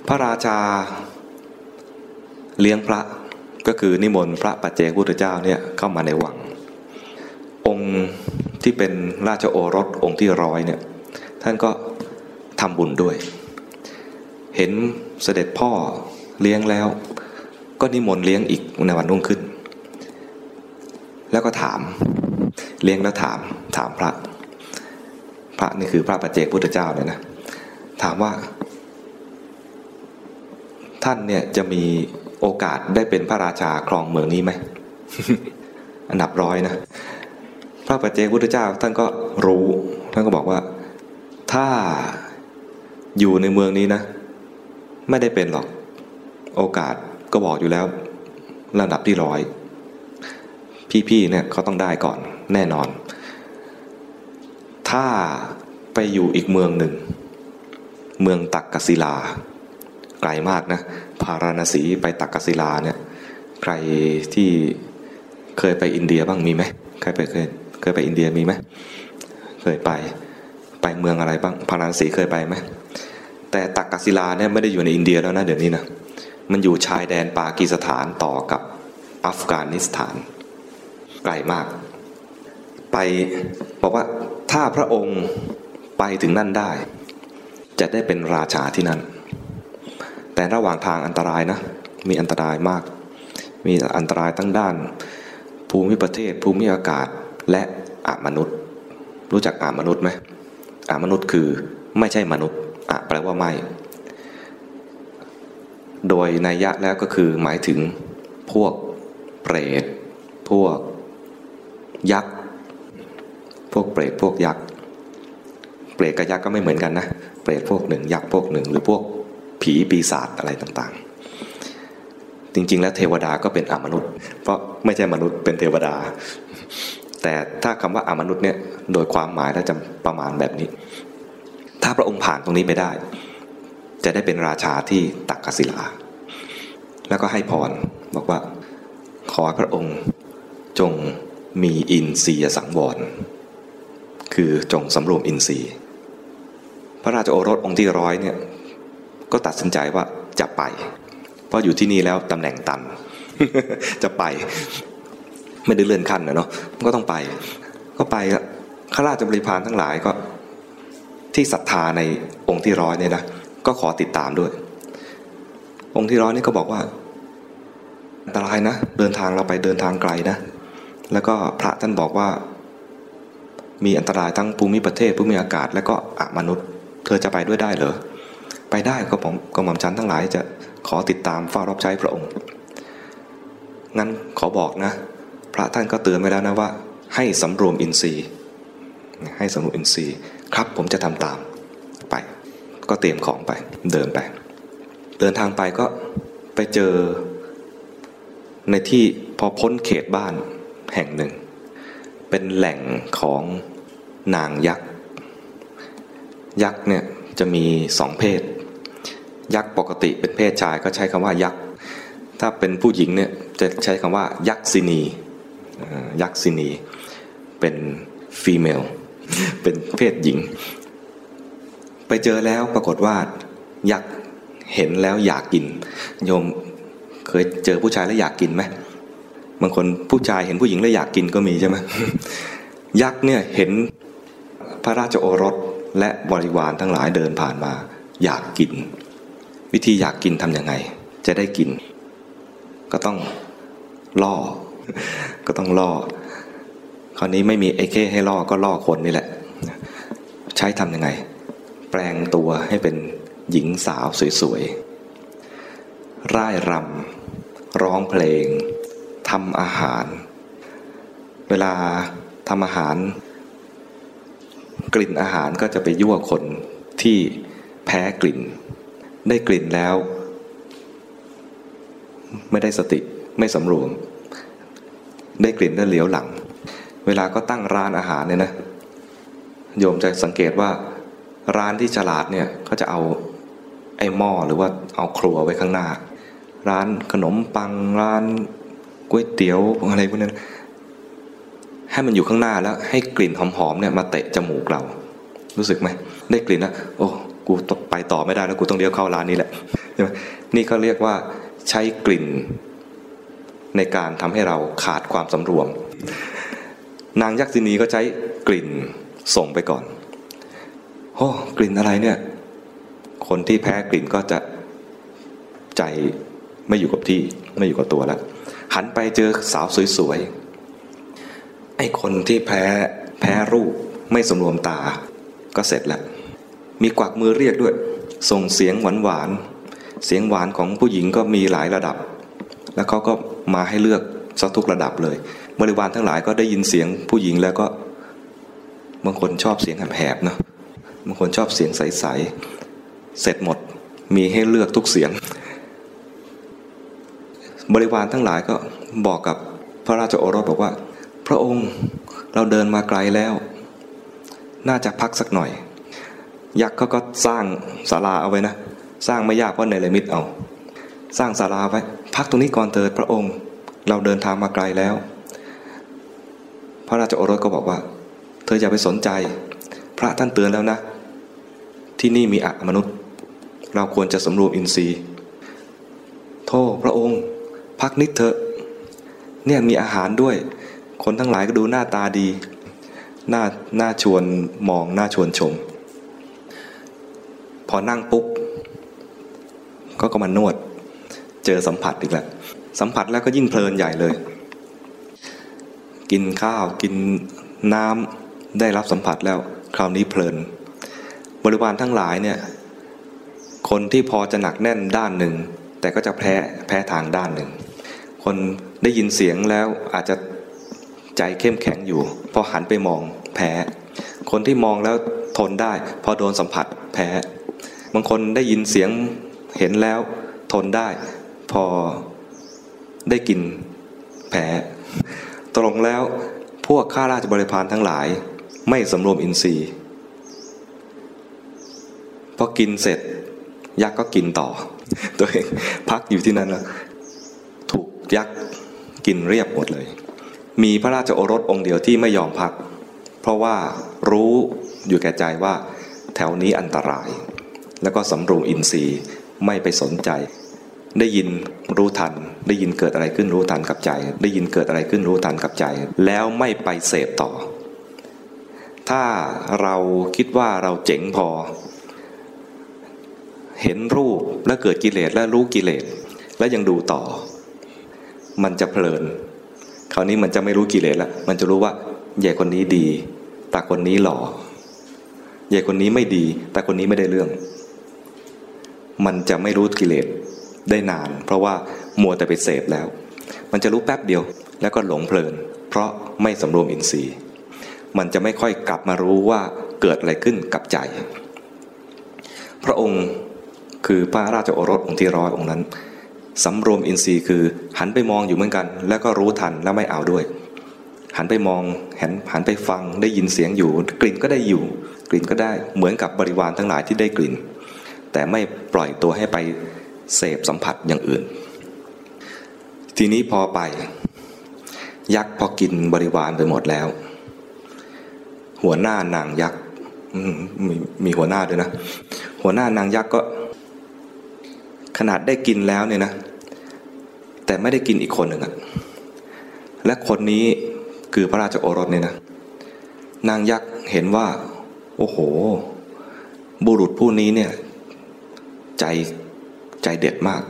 พระราชาเลี้ยงพระก็คือนิมนต์พระปัจเจกพุทธเจ้าเนี่ยเข้ามาในวัง องค์ที่เป็นราชโอรสองค์ที่ร้อยเนี่ยท่านก็ทำบุญด้วย เห็นเสด็จพ่อเลี้ยงแล้ว ก็นิมนต์เลี้ยงอีกในวันรุ่งขึ้น แล้วก็ถามเลี้ยงแล้วถามถามพระ พระนี่คือพระปัจเจกพุทธเจ้าเลยนะถามว่า ท่านเนี่ยจะมีโอกาสได้เป็นพระราชาครองเมืองนี้ไหมอันดับร้อยนะพระปัจเจกพุทธเจ้าท่านก็รู้ ท่านก็บอกว่า ถ้าอยู่ในเมืองนี้นะ ไม่ได้เป็นหรอก โอกาสก็บอกอยู่แล้วระดับที่ร้อย พี่ๆเนี่ยเขาต้องได้ก่อนแน่นอน ถ้าไปอยู่อีกเมืองหนึ่ง เมืองตักกศิลา ไกลมากนะพาราณสีไปตักกศิลาเนี่ยใครที่เคยไปอินเดียบ้างมีไหมใครไปเคยเคยไปอินเดียมีไหมเคยไปไปเมืองอะไรบ้างพาราณสีเคยไปไหมแต่ตักกศิลาเนี่ยไม่ได้อยู่ในอินเดียแล้วนะเดี๋ยวนี้นะมันอยู่ชายแดนปากีสถานต่อกับอัฟกานิสถานไกลมาก ไปบอกว่า ถ้าพระองค์ไปถึงนั่นได้ จะได้เป็นราชาที่นั่น แต่ระหว่างทางอันตรายนะ มีอันตรายมาก มีอันตรายทั้งด้าน ภูมิประเทศ ภูมิอากาศและอามนุษย์ รู้จักอามนุษย์ไหมอามนุษย์คือไม่ใช่มนุษย์อะแปลว่าไม่ โดยนัยยะแล้วก็คือหมายถึงพวกเปรต พวก ยักษ์ วกเปรตพวกยักษ์เปรตกับยักษ์ก็ไม่เหมือนกันนะเปรตพวกหนึ่งยักษ์พวกหนึ่งหรือพวกผีปีศาจอะไรต่างๆ จริง ๆ แล้วเทวดาก็เป็นอมนุษย์ เพราะไม่ใช่มนุษย์เป็นเทวดา แต่ถ้าคำว่าอมนุษย์เนี่ยโดยความหมายแล้วจะประมาณแบบนี้ ถ้าพระองค์ผ่านตรงนี้ไปได้ จะได้เป็นราชาที่ตักกศิลา แล้วก็ให้พรบอกว่าขอพระองค์จงมีอินทรียสังวร คือจงสำรวมอินทรีย์ พระราชโอรสองค์ที่ร้อยเนี่ยก็ตัดสินใจว่าจะไป เพราะอยู่ที่นี่แล้วตำแหน่งตัน จะไป ไม่ได้เลื่อนขั้นนะเนาะก็ต้องไป ก็ไปข้าราชบริพารทั้งหลายก็ ที่ศรัทธาในองค์ที่ร้อยเนี่ยนะก็ขอติดตามด้วย องค์ที่ร้อยนี่ก็บอกว่าอันตรายนะ เดินทางเราไปเดินทางไกลนะ แล้วก็พระท่านบอกว่า มีอันตรายทั้งภูมิประเทศภูมิอากาศ และก็อมนุษย์ เธอจะไปด้วยได้เหรอไปได้ก็ผมก็หม่อมชันทั้งหลายจะขอติดตามเฝ้ารับใช้พระองค์ งั้นขอบอกนะ พระท่านก็เตือนไว้แล้วนะว่า ให้สำรวมอินทรีย์ ให้สำรวมอินทรีย์ ครับผมจะทำตามไป ก็เตรียมของไปเดินไป เดินทางไปก็ไปเจอในที่พอพ้นเขตบ้านแห่งหนึ่ง เป็นแหล่งของนางยักษ์ ยักษ์เนี่ยจะมีสองเพศ ยักษ์ปกติเป็นเพศชายก็ใช้คำว่ายักษ์ ถ้าเป็นผู้หญิงเนี่ยจะใช้คำว่ายักษินียักษินี เป็นฟีเมล เป็นเพศหญิง ไปเจอแล้วปรากฏว่า ยักษ์เห็นแล้วอยากกิน โยมเคยเจอผู้ชายแล้วอยากกินไหม บางคนผู้ชายเห็นผู้หญิงแล้วอยากกินก็มีใช่ไหมยักษ์เนี่ยเห็นพระราชโอรสและบริวารทั้งหลายเดินผ่านมา อยากกิน วิธีอยากกินทำยังไง จะได้กิน ก็ต้องล่อ ก็ต้องล่อ คราวนี้ไม่มีไอ้เค้ให้ล่อก็ล่อคนนี่แหละ ใช้ทำยังไง แปลงตัวให้เป็นหญิงสาวสวยๆร่ายรำร้องเพลง ทำอาหาร เวลาทำอาหาร กลิ่นอาหารก็จะไปยั่วคนที่แพ้กลิ่น ได้กลิ่นแล้ว ไม่ได้สติไม่สำรวม ได้กลิ่นแล้วเหลียวหลัง เวลาก็ตั้งร้านอาหารเนี่ยนะโยมจะสังเกตว่าร้านที่ฉลาดเนี่ยเขาจะเอาไอ้หม้อหรือว่าเอาครัวไว้ข้างหน้า ร้านขนมปังร้าน ก๋วยเตี๋ยวอะไรพวกนั้น ให้มันอยู่ข้างหน้าแล้ว ให้กลิ่นหอมๆเนี่ยมาเตะจมูกเรา รู้สึกไหมได้กลิ่นนะโอ้กูไปต่อไม่ได้แล้วกูต้องเลี้ยวเข้าร้านนี้แหละใช่ไหมนี่เขาเรียกว่าใช้กลิ่น ในการทำให้เราขาดความสำรวม นางยักษินีก็ใช้กลิ่นส่งไปก่อนโอ้กลิ่นอะไรเนี่ย คนที่แพ้กลิ่นก็จะใจไม่อยู่กับที่ไม่อยู่กับตัวแล้ว หันไปเจอสาวสวยๆไอ้คนที่แพ้แพ้รูปไม่สมรวมตา ก็เสร็จแล้ว มีกวักมือเรียกด้วย ส่งเสียงหวานหวานเสียงหวานของผู้หญิงก็มีหลายระดับ แล้วเขาก็มาให้เลือกสักทุกระดับเลยบริวารทั้งหลายก็ได้ยินเสียงผู้หญิงแล้วก็บางคนชอบเสียงแหบๆเนาะบางคนชอบเสียงใสๆเสร็จหมดมีให้เลือกทุกเสียง บริวารทั้งหลายก็บอกกับพระราชโอรสบอกว่า พระองค์เราเดินมาไกลแล้ว น่าจะพักสักหน่อย ยักษ์เขาก็สร้างศาลาเอาไว้นะ สร้างไม่ยากเพราะในเลมิตเอา สร้างศาลาไว้ พักตรงนี้ก่อนเถิดพระองค์ เราเดินทางมาไกลแล้ว พระราชโอรสก็บอกว่า เธออย่าไปสนใจ พระท่านเตือนแล้วนะ ที่นี่มีอะมนุษย์ เราควรจะสำรวมอินทรีย์ โทษพระองค์ พักนิดเถอะ เนี่ยมีอาหารด้วย คนทั้งหลายก็ดูหน้าตาดี หน่าหน่าชวนมองหน่าชวนชม พอนั่งปุ๊บก็ก็มานวด เจอสัมผัสอีกแล้วสัมผัสแล้วก็ยิ่งเพลินใหญ่เลย กินข้าวกินน้ำได้รับสัมผัสแล้วคราวนี้เพลิน บริวารทั้งหลายเนี่ยคนที่พอจะหนักแน่นด้านหนึ่ง แต่ก็จะแพ้แพ้ทางด้านหนึ่ง คนได้ยินเสียงแล้วอาจจะใจเข้มแข็งอยู่ พอหันไปมองแพ้ คนที่มองแล้วทนได้ พอโดนสัมผัสแพ้ บางคนได้ยินเสียงเห็นแล้วทนได้ พอได้กินแพ้ตรงแล้วพวกข้าราชบริพารทั้งหลาย ไม่สำรวมอินทรีย์พอกินเสร็จยักษ์ก็กินต่อ ตัวเองพักอยู่ที่นั่นแล้ว ยักษ์กินเรียบหมดเลย มีพระราชโอรสองค์เดียวที่ไม่ยอมพัก เพราะว่ารู้อยู่แก่ใจว่าแถวนี้อันตราย แล้วก็สำรวมอินทรีย์ไม่ไปสนใจ ได้ยินรู้ทัน ได้ยินเกิดอะไรขึ้นรู้ทันกับใจ ได้ยินเกิดอะไรขึ้นรู้ทันกับใจ แล้วไม่ไปเสพต่อ ถ้าเราคิดว่าเราเจ๋งพอ เห็นรูปแล้วเกิดกิเลสและรู้กิเลสแล้วยังดูต่อ มันจะเพลิน คราวนี้มันจะไม่รู้กิเลสล้วมันจะรู้ว่าใหญ่คนนี้ดีแต่คนนี้หล่อใหญ่คนนี้ไม่ดีแต่คนนี้ไม่ได้เรื่อง มันจะไม่รู้กิเลสได้นาน เพราะว่ามัวแต่ไปเสพแล้ว มันจะรู้แป๊บเดียวแล้วก็หลงเพลิน เพราะไม่สำรวมอินทรีย์ มันจะไม่ค่อยกลับมารู้ว่าเกิดอะไรขึ้นกับใจ พระองค์คือพระราชโอรสองค์ที่ร้อยองค์นั้น สำรวมอินทรีย์คือ หันไปมองอยู่เหมือนกัน แล้วก็รู้ทันแล้วไม่เอาด้วย หันไปมองหันหันไปฟังได้ยินเสียงอยู่ กลิ่นก็ได้อยู่ กลิ่นก็ได้เหมือนกับบริวารทั้งหลายที่ได้กลิ่น แต่ไม่ปล่อยตัวให้ไปเสพสัมผัสอย่างอื่น ทีนี้พอไป ยักษ์พอกินบริวารไปหมดแล้ว หัวหน้านางยักษ์มีมีหัวหน้าด้วยนะ หัวหน้านางยักษ์ก็ขนาดได้กินแล้วเนี่ยนะ แต่ไม่ได้กินอีกคนหนึ่งอะและคนนี้คือพระราชโอรสเนี่ยนะ นางยักษ์เห็นว่า โอ้โห บุรุษผู้นี้เนี่ย ใจใจเด็ดมาก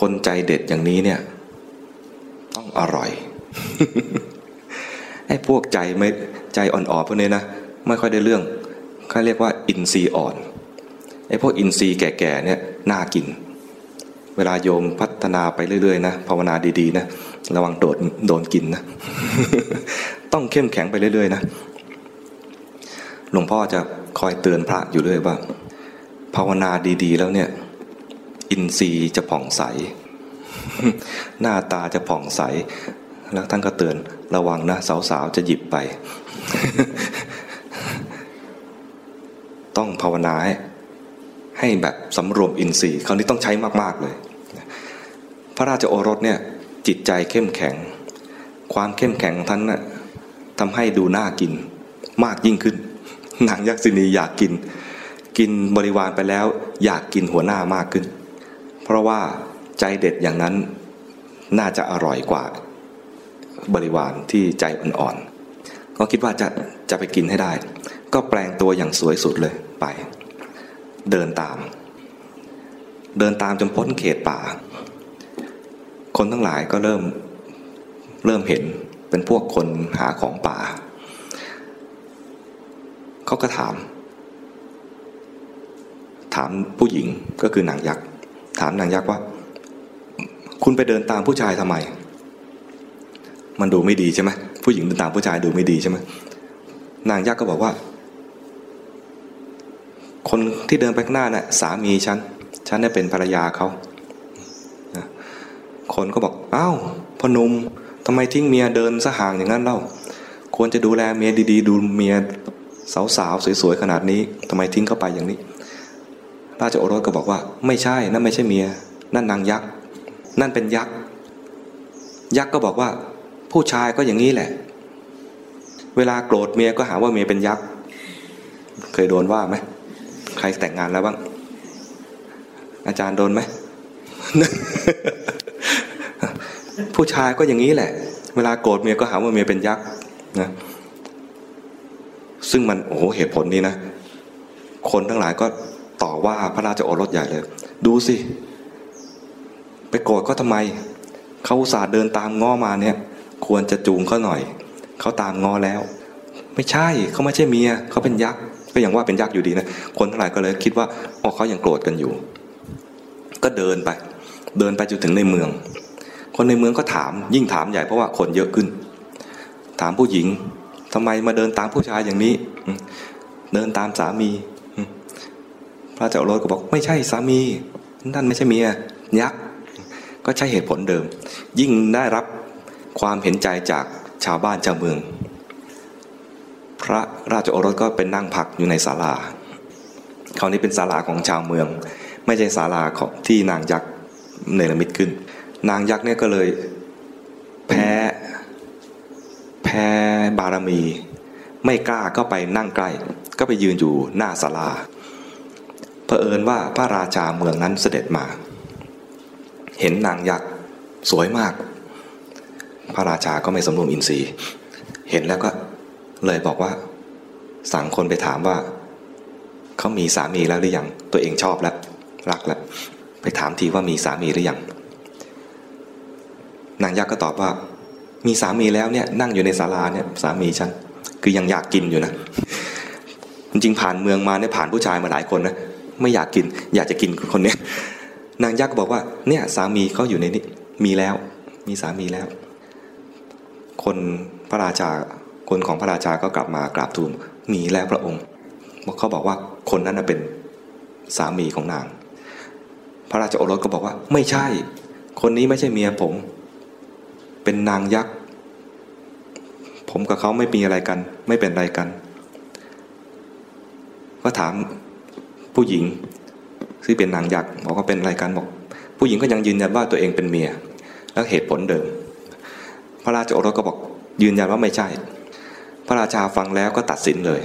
คนใจเด็ดอย่างนี้เนี่ย ต้องอร่อยไอ้พวกใจไม่ใจอ่อนๆพวกนี้นะไม่ค่อยได้เรื่องเขาเรียกว่าอินทรีย์อ่อนไอ้พวกอินทรีย์แก่ๆเนี่ยน่ากิน เวลาโยมพัฒนาไปเรื่อยๆนะภาวนาดีๆนะระวังโดดโดนกินนะ ต้องเข้มแข็งไปเรื่อยๆนะหลวงพ่อจะคอยเตือนพระอยู่เรื่อยว่า ภาวนาดีๆ แล้วเนี่ย อินทรีย์จะผ่องใส หน้าตาจะผ่องใส แล้วท่านก็เตือนระวังนะสาวๆจะหยิบไป ต้องภาวนาให้ ให้แบบสำรวมอินทรีย์คราวนี้ต้องใช้มากๆเลย พระราชโอรสเนี่ยจิตใจเข้มแข็ง ความเข้มแข็งท่านนะ่ะทำให้ดูน่ากินมากยิ่งขึ้นนางยักษินีอยากกิน กินบริวารไปแล้วอยากกินหัวหน้ามากขึ้น เพราะว่าใจเด็ดอย่างนั้นน่าจะอร่อยกว่าบริวารที่ใจอ่อนๆก็คิดว่าจะจะไปกินให้ได้ ก็แปลงตัวอย่างสวยสุดเลยไป เดินตาม เดินตามจนพ้นเขตป่า คนทั้งหลายก็เริ่มเริ่มเห็นเป็นพวกคนหาของป่า เขาก็ถาม ถามผู้หญิงก็คือนางยักษ์ ถามนางยักษ์ว่า คุณไปเดินตามผู้ชายทำไม มันดูไม่ดีใช่ไหมผู้หญิงเดินตามผู้ชายดูไม่ดีใช่ไหมนางยักษ์ก็บอกว่า คนที่เดินไปข้างหน้านะ่ะสามีฉัน ฉันเนี่ยเป็นภรรยาเขาคนก็บอกอ้าวพนุมทำไมทิ้งเมียเดินสห่างอย่างนั้นเล่า ควรจะดูแลเมียดีๆ ดูเมียสาวๆสวยๆขนาดนี้ทำไมทิ้งเข้าไปอย่างนี้ ราชโอรสก็บอกว่า ไม่ใช่นั่นไม่ใช่เมีย นั่นนางยักษ์นั่นเป็นยักษ์ยักษ์ก็บอกว่า ผู้ชายก็อย่างนี้แหละ เวลาโกรธเมียก็หาว่าเมียเป็นยักษ์เคยโดนว่าไหม ใครแต่งงานแล้วบ้าง อาจารย์โดนไหม ผู้ชายก็อย่างนี้แหละ เวลาโกรธเมียก็หาว่าเมียเป็นยักษ์นะซึ่งมันโอ้โหเหตุผลนี้นะ คนทั้งหลายก็ต่อว่าพระราชโอรสใหญ่เลย ดูสิ ไปโกรธเขาทำไม เขาอุตส่าห์เดินตามง้อมาเนี่ย ควรจะจูงเขาหน่อย เขาตามง้อแล้ว ไม่ใช่เขาไม่ใช่เมียเขาเป็นยักษ์ ก็ยังว่าเป็นยักษ์อยู่ดีนะคนทั้งหลายก็เลยคิดว่าอ๋อเขายังโกรธกันอยู่ ก็เดินไป เดินไปจนถึงในเมือง คนในเมืองก็ถามยิ่งถามใหญ่เพราะว่าคนเยอะขึ้น ถามผู้หญิงทำไมมาเดินตามผู้ชายอย่างนี้ เดินตามสามี พระเจ้าโรสก็บอกไม่ใช่สามีนั่นไม่ใช่เมียยักษ์ก็ใช้เหตุผลเดิม ยิ่งได้รับความเห็นใจจากชาวบ้านชาวเมือง พระราชโอรสก็เป็นนั่งพักอยู่ในศาลาคราวนี้เป็นศาลาของชาวเมือง ไม่ใช่ศาลาของที่นางยักษ์เนรมิตขึ้น นางยักษ์เนี่ยก็เลยแพ้แพ้บารมี ไม่กล้าก็ไปนั่งใกล้ ก็ไปยืนอยู่หน้าศาลาเผอิญว่าพระราชาเมืองนั้นเสด็จมา เห็นนางยักษ์สวยมาก พระราชาก็ไม่สมรวมอินทรีย์ เห็นแล้วก็ เลยบอกว่า สั่งคนไปถามว่าเขามีสามีแล้วหรือยัง ตัวเองชอบแล้ว รักแล้ว ไปถามทีว่ามีสามีหรือยัง นางยักษ์ก็ตอบว่า มีสามีแล้วเนี่ย นั่งอยู่ในศาลาเนี่ย สามีฉัน คือยังอยากกินอยู่นะ จริงผ่านเมืองมาเนี่ยผ่านผู้ชายมาหลายคนนะ ไม่อยากกิน อยากจะกินคนเนี้ย นางยักษ์ก็บอกว่า เนี่ย สามีเขาอยู่ในนี้ มีแล้ว มีสามีแล้ว คนพระราชา คนของพระราชาก็กลับมากราบทูลมีแล้วพระองค์เขาบอกว่าคนนั้นเป็นสามีของนาง พระราชโอรสก็บอกว่า ไม่ใช่ คนนี้ไม่ใช่เมียผม เป็นนางยักษ์ ผมกับเขาไม่มีอะไรกัน ไม่เป็นอะไรกัน ก็ถามผู้หญิงที่เป็นนางยักษ์บอกว่าเป็นอะไรกันบอก ผู้หญิงก็ยังยืนยันว่าตัวเองเป็นเมีย แล้วเหตุผลเดิม พระราชโอรสก็บอกยืนยันว่าไม่ใช่ พระราชาฟังแล้วก็ตัดสินเลย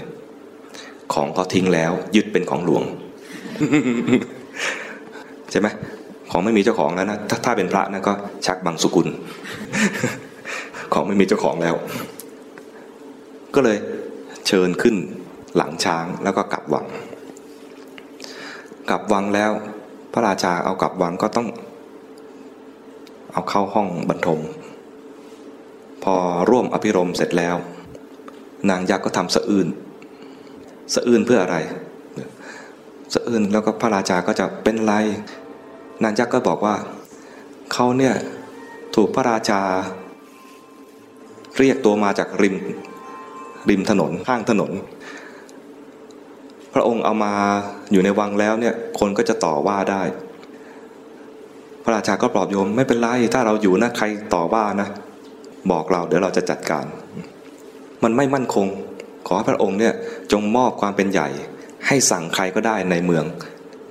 ของเขาทิ้งแล้ว ยึดเป็นของหลวงใช่ไหมของไม่มีเจ้าของแล้วนะถ้าถ้าเป็นพระนะก็ชักบังสุกุล ของไม่มีเจ้าของแล้ว ก็เลยเชิญขึ้นหลังช้างแล้วก็กลับวัง กลับวังแล้ว พระราชาเอากลับวังก็ต้อง เอาเข้าห้องบรรทม พอร่วมอภิรมเสร็จแล้ว นางยักษ์ก็ทำสะอื้นสะอื้นเพื่ออะไรสะอื้นแล้วก็พระราชาก็จะเป็นไร นางยักษ์ก็บอกว่าเขาเนี่ยถูกพระราชา เรียกตัวมาจากริมริมถนนข้างถนน พระองค์เอามาอยู่ในวังแล้วเนี่ยคนก็จะต่อว่าได้ พระราชาก็ปลอบโยมไม่เป็นไรถ้าเราอยู่นะใครต่อว่านะ บอกเราเดี๋ยวเราจะจัดการ มันไม่มั่นคง ขอพระองค์เนี่ยจงมอบความเป็นใหญ่ ให้สั่งใครก็ได้ในเมือง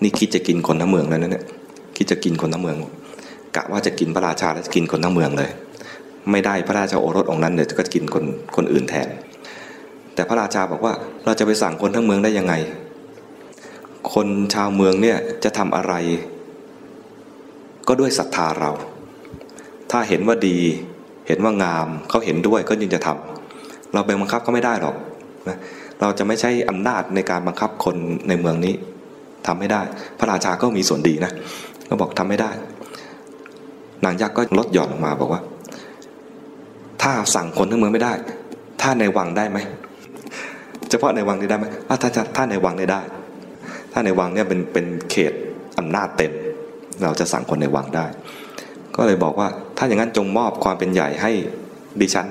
นี่คิดจะกินคนทั้งเมืองแล้วนะเนี่ยคิดจะกินคนทั้งเมืองกะว่าจะกินพระราชาแล้วจะกินคนทั้งเมืองเลย ไม่ได้พระราชาโอรสองค์นั้นเดี๋ยวก็กินคนคนอื่นแทน แต่พระราชาบอกว่าเราจะไปสั่งคนทั้งเมืองได้ยังไง คนชาวเมืองเนี่ยจะทำอะไร ก็ด้วยศรัทธาเรา ถ้าเห็นว่าดีเห็นว่างามเขาเห็นด้วยก็ยิ่งจะทำ เราไปบังคับเขาไม่ได้หรอกนะเราจะไม่ใช่อำนาจในการบังคับคนในเมืองนี้ทำไม่ได้ พระราชาก็มีส่วนดีนะก็บอกทำไม่ได้ นางยักษ์ก็ลดหย่อนออกมาบอกว่า ถ้าสั่งคนทั้งเมืองไม่ได้ ถ้าในวังได้ไหมเฉพาะในวังได้ไหมถ้าถ้าในวังได้ ถ้าในวังเนี่ยเป็นเป็นเขตอำนาจเต็ม เราจะสั่งคนในวังได้ ก็เลยบอกว่าถ้าอย่างนั้นจงมอบความเป็นใหญ่ให้ดิฉัน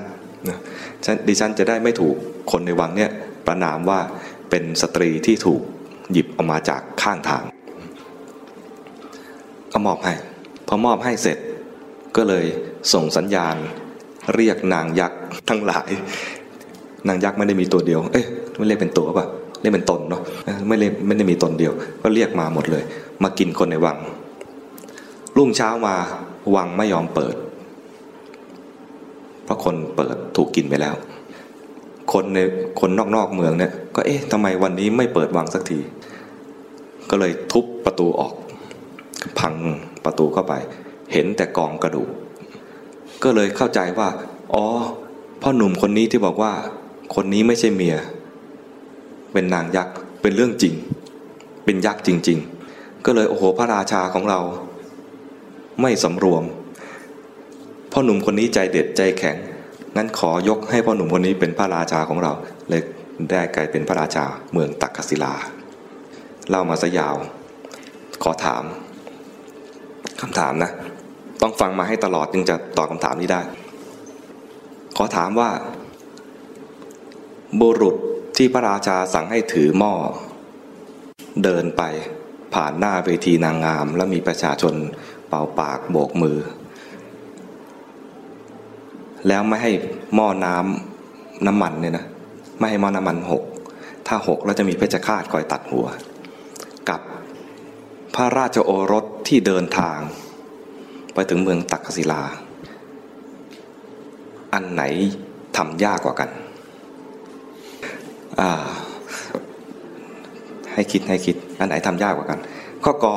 นะดิฉันจะได้ไม่ถูกคนในวังเนี่ยประนามว่าเป็นสตรีที่ถูกหยิบออกมาจากข้างทาง ก็มอบให้ พอมอบให้เสร็จ ก็เลยส่งสัญญาณ เรียกนางยักษ์ทั้งหลาย นางยักษ์ไม่ได้มีตัวเดียว เอ๊ะไม่เรียกเป็นตัวป่ะเรียกเป็นตนเนาะไม่เรียกไม่ได้มีตนเดียว ก็เรียกมาหมดเลย มากินคนในวัง รุ่งเช้ามาวังไม่ยอมเปิด เพราะคนเปิดถูกกินไปแล้ว คนในคนนอกๆเมืองเนี่ยก็เอ๊ะทำไมวันนี้ไม่เปิดวังสักที ก็เลยทุบประตูออก พังประตูเข้าไป เห็นแต่กองกระดูก ก็เลยเข้าใจว่า อ๋อพ่อหนุ่มคนนี้ที่บอกว่า คนนี้ไม่ใช่เมีย เป็นนางยักษ์เป็นเรื่องจริง เป็นยักษ์จริง ๆ ก็เลยโอ้โหพระราชาของเรา ไม่สำรวม พ่อหนุ่มคนนี้ใจเด็ดใจแข็ง งั้นขอยกให้พ่อหนุ่มคนนี้เป็นพระราชาของเรา เลยได้กลายเป็นพระราชาเมืองตักกศิลา เล่ามาซะยาว ขอถามคำถามนะ ต้องฟังมาให้ตลอดจึงจะตอบคำถามนี้ได้ ขอถามว่า บุรุษที่พระราชาสั่งให้ถือหม้อ เดินไปผ่านหน้าเวทีนางงาม แล้วมีประชาชนเป่าปากโบกมือ แล้วไม่ให้หม้อน้ำน้ำมันเนี่ยนะไม่ให้หม้อน้ำมันหกถ้าหกแล้วจะมีเพชฌฆาตคอยตัดหัว กับพระราชโอรสที่เดินทาง ไปถึงเมืองตักกศิลา อันไหนทำยากกว่ากันอ่าให้คิดให้คิด อันไหนทำยากกว่ากัน ข้อกอ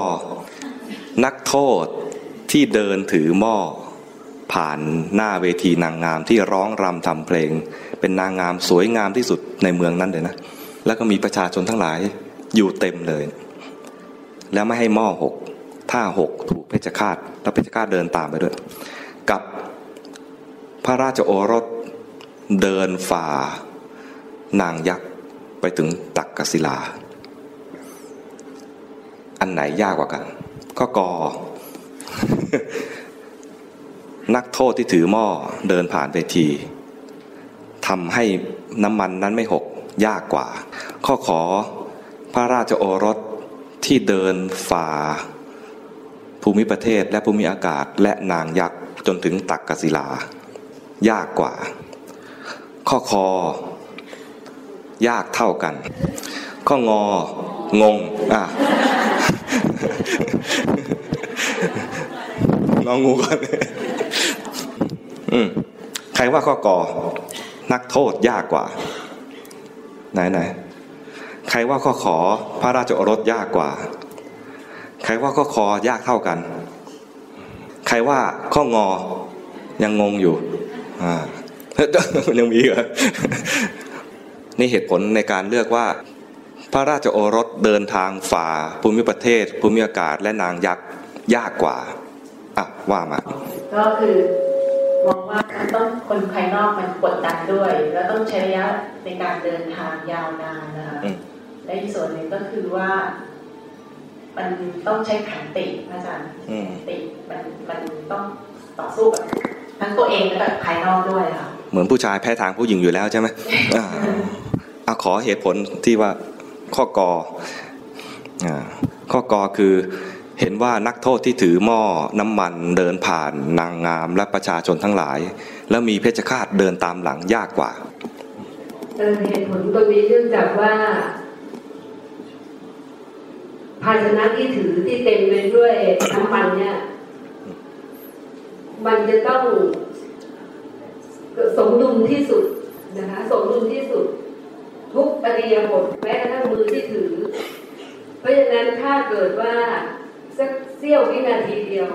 นักโทษที่เดินถือหม้อ ผ่านหน้าเวทีนางงามที่ร้องรำทำเพลง เป็นนางงามสวยงามที่สุดในเมืองนั้นเลยนะ แล้วก็มีประชาชนทั้งหลายอยู่เต็มเลย แล้วไม่ให้หม้อหกถ้าหกถูกเพชฌฆาตแล้วเพชฌฆาตเดินตามไปด้วย กับพระราชโอรสเดินฝ่านางยักษ์ไปถึงตักกศิลา อันไหนยากกว่ากัน ก็กอ นักโทษที่ถือหม้อเดินผ่านเวทีทำให้น้ำมันนั้นไม่หกยากกว่า ข้อขอพระราชโอรสที่เดินฝ่า ภูมิประเทศและภูมิอากาศและนางยักษ์จนถึงตักกศิลา ยากกว่า ข้อคอยากเท่ากัน ข้ององงอะงองูกัน อืมใครว่าข้อกอนักโทษยากกว่า ไหนไหนใครว่าข้อขอพระราชโอรสยากกว่า ใครว่าข้อคอยากเท่ากัน ใครว่าข้องอยังงงอยู่อ่ายังมีเหรอนี่เหตุผลในการเลือกว่า พระราชโอรสเดินทางฝ่าภูมิประเทศ ภูมิอากาศและนางยักษ์ยากกว่าอะว่ามาก็คือ มองว่ามันต้องคนภายนอกมันกดดันด้วย แล้วต้องใช้ระยะในการเดินทางยาวนานนะคะและอีกส่วนหนึ่งก็คือว่า มันต้องใช้ขันติอาจารย์ติมันมันต้องต่อสู้กับทั้งตัวเองและกับภายนอกด้วยค่ะเหมือนผู้ชายแพ้ทางผู้หญิงอยู่แล้วใช่ไหมอ่าขอเหตุผลที่ว่าข้อกออ่าข้อกอคือ เห็นว่านักโทษที่ถือหม้อน้ำมันเดินผ่านนางงามและประชาชนทั้งหลาย แล้วมีเพชฌฆาตเดินตามหลังยากกว่าเหตุผลตรงนี้เนื่องจากว่า ภาชนะที่ถือที่เต็มไปด้วยน้ำมันเนี่ย มันจะต้องสมดุลที่สุดนะคะ สมดุลที่สุด ทุกอริยบทแม้กระทั่งมือที่ถือ เพราะฉะนั้นถ้าเกิดว่า สักเสี้ยววินาทีเดียว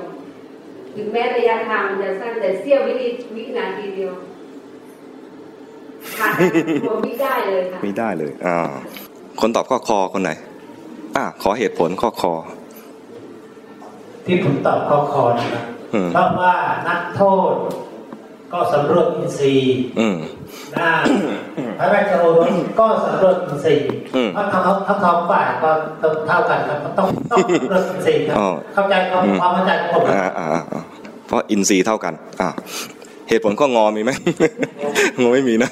ถึงแม้ระยะทางมันจะสั้นแต่เสี้ยววิวินาทีเดียวค่ะไม่ได้เลยค่ะไม่ได้เลยอ่าคนตอบข้อคอคนไหน อ่าขอเหตุผลข้อคอ ที่ผมตอบข้อคอนะครับเพราะว่านักโทษ ก็สำรวจอินทรีย์ นะพระราชโอรสก็สำรวจอินทรีย์เพราะทั้งทั้งสองฝ่ายก็ต้องเท่ากันครับต้องต้องสำรวจอินทรีย์ครับเข้าใจความความเข้าใจของผมเพราะอินทรีย์เท่ากันอ่าเหตุผลก็งอมีไหมงอไม่มีนะ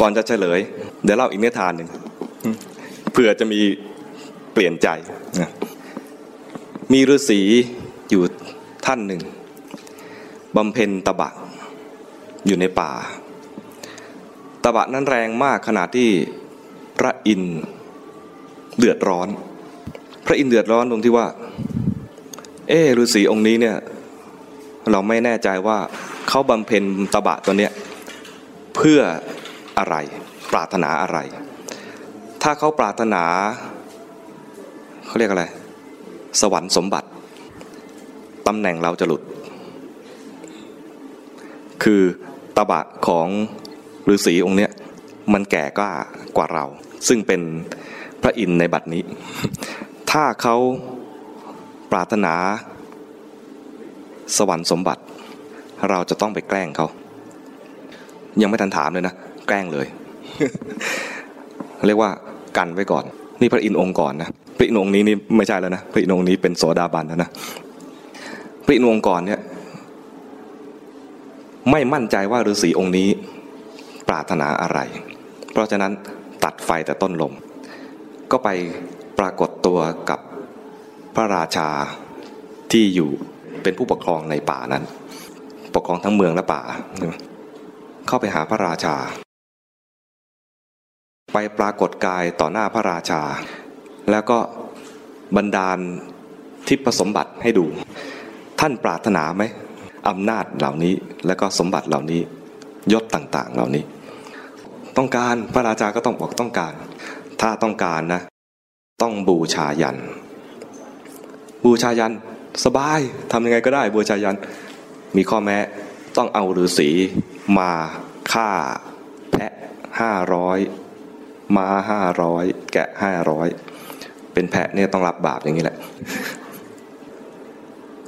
ก่อนจะเฉลย เดี๋ยวเล่าอีกนิทานหนึ่งเพื่อจะมีเปลี่ยนใจมีฤาษีอยู่ท่านหนึ่งบำเพ็ญตบะ อยู่ในป่า ตบะนั้นแรงมากขนาดที่พระอินเดือดร้อน พระอินเดือดร้อนตรงที่ว่า เออฤาษีองค์นี้เนี่ยเราไม่แน่ใจว่าเขาบำเพ็ญตบะตัวเนี้ยเพื่ออะไรปรารถนาอะไร ถ้าเขาปรารถนาเขาเรียกอะไร สวรรค์สมบัติตำแหน่งเราจะหลุด คือ ตบะของฤาษีองค์เนี้ยมันแก่กล้ากว่าเรา ซึ่งเป็นพระอินทร์ในบัดนี้ ถ้าเขาปรารถนาสวรรค์สมบัติ เราจะต้องไปแกล้งเขา ยังไม่ทันถามเลยนะ แกล้งเลย เรียกว่ากันไว้ก่อน นี่พระอินทร์องค์ก่อนนะพระอินทร์องค์นี้นี่ไม่ใช่แล้วนะพระอินทร์องค์นี้เป็นโสดาบันแล้วนะพระอินทร์องค์ก่อนเนี่ย ไม่มั่นใจว่าฤาษีองค์นี้ปรารถนาอะไร เพราะฉะนั้นตัดไฟแต่ต้นลม ก็ไปปรากฏตัวกับพระราชาที่อยู่เป็นผู้ปกครองในป่านั้น ปกครองทั้งเมืองและป่า เข้าไปหาพระราชา ไปปรากฏกายต่อหน้าพระราชา แล้วก็บรรดาลทิพสมบัติให้ดู ท่านปรารถนาไหม อำนาจเหล่านี้และก็สมบัติเหล่านี้ยศต่างๆ เหล่านี้ ต้องการพระราชาก็ต้องบอกต้องการ ถ้าต้องการนะ ต้องบูชายัน บูชายันสบายทำยังไงก็ได้บูชายันมีข้อแม้ต้องเอาฤาษีมาฆ่า แพะห้าร้อยมาห้าร้อยแกะห้าร้อยเป็นแพะเนี่ยต้องรับบาปอย่างนี้แหละ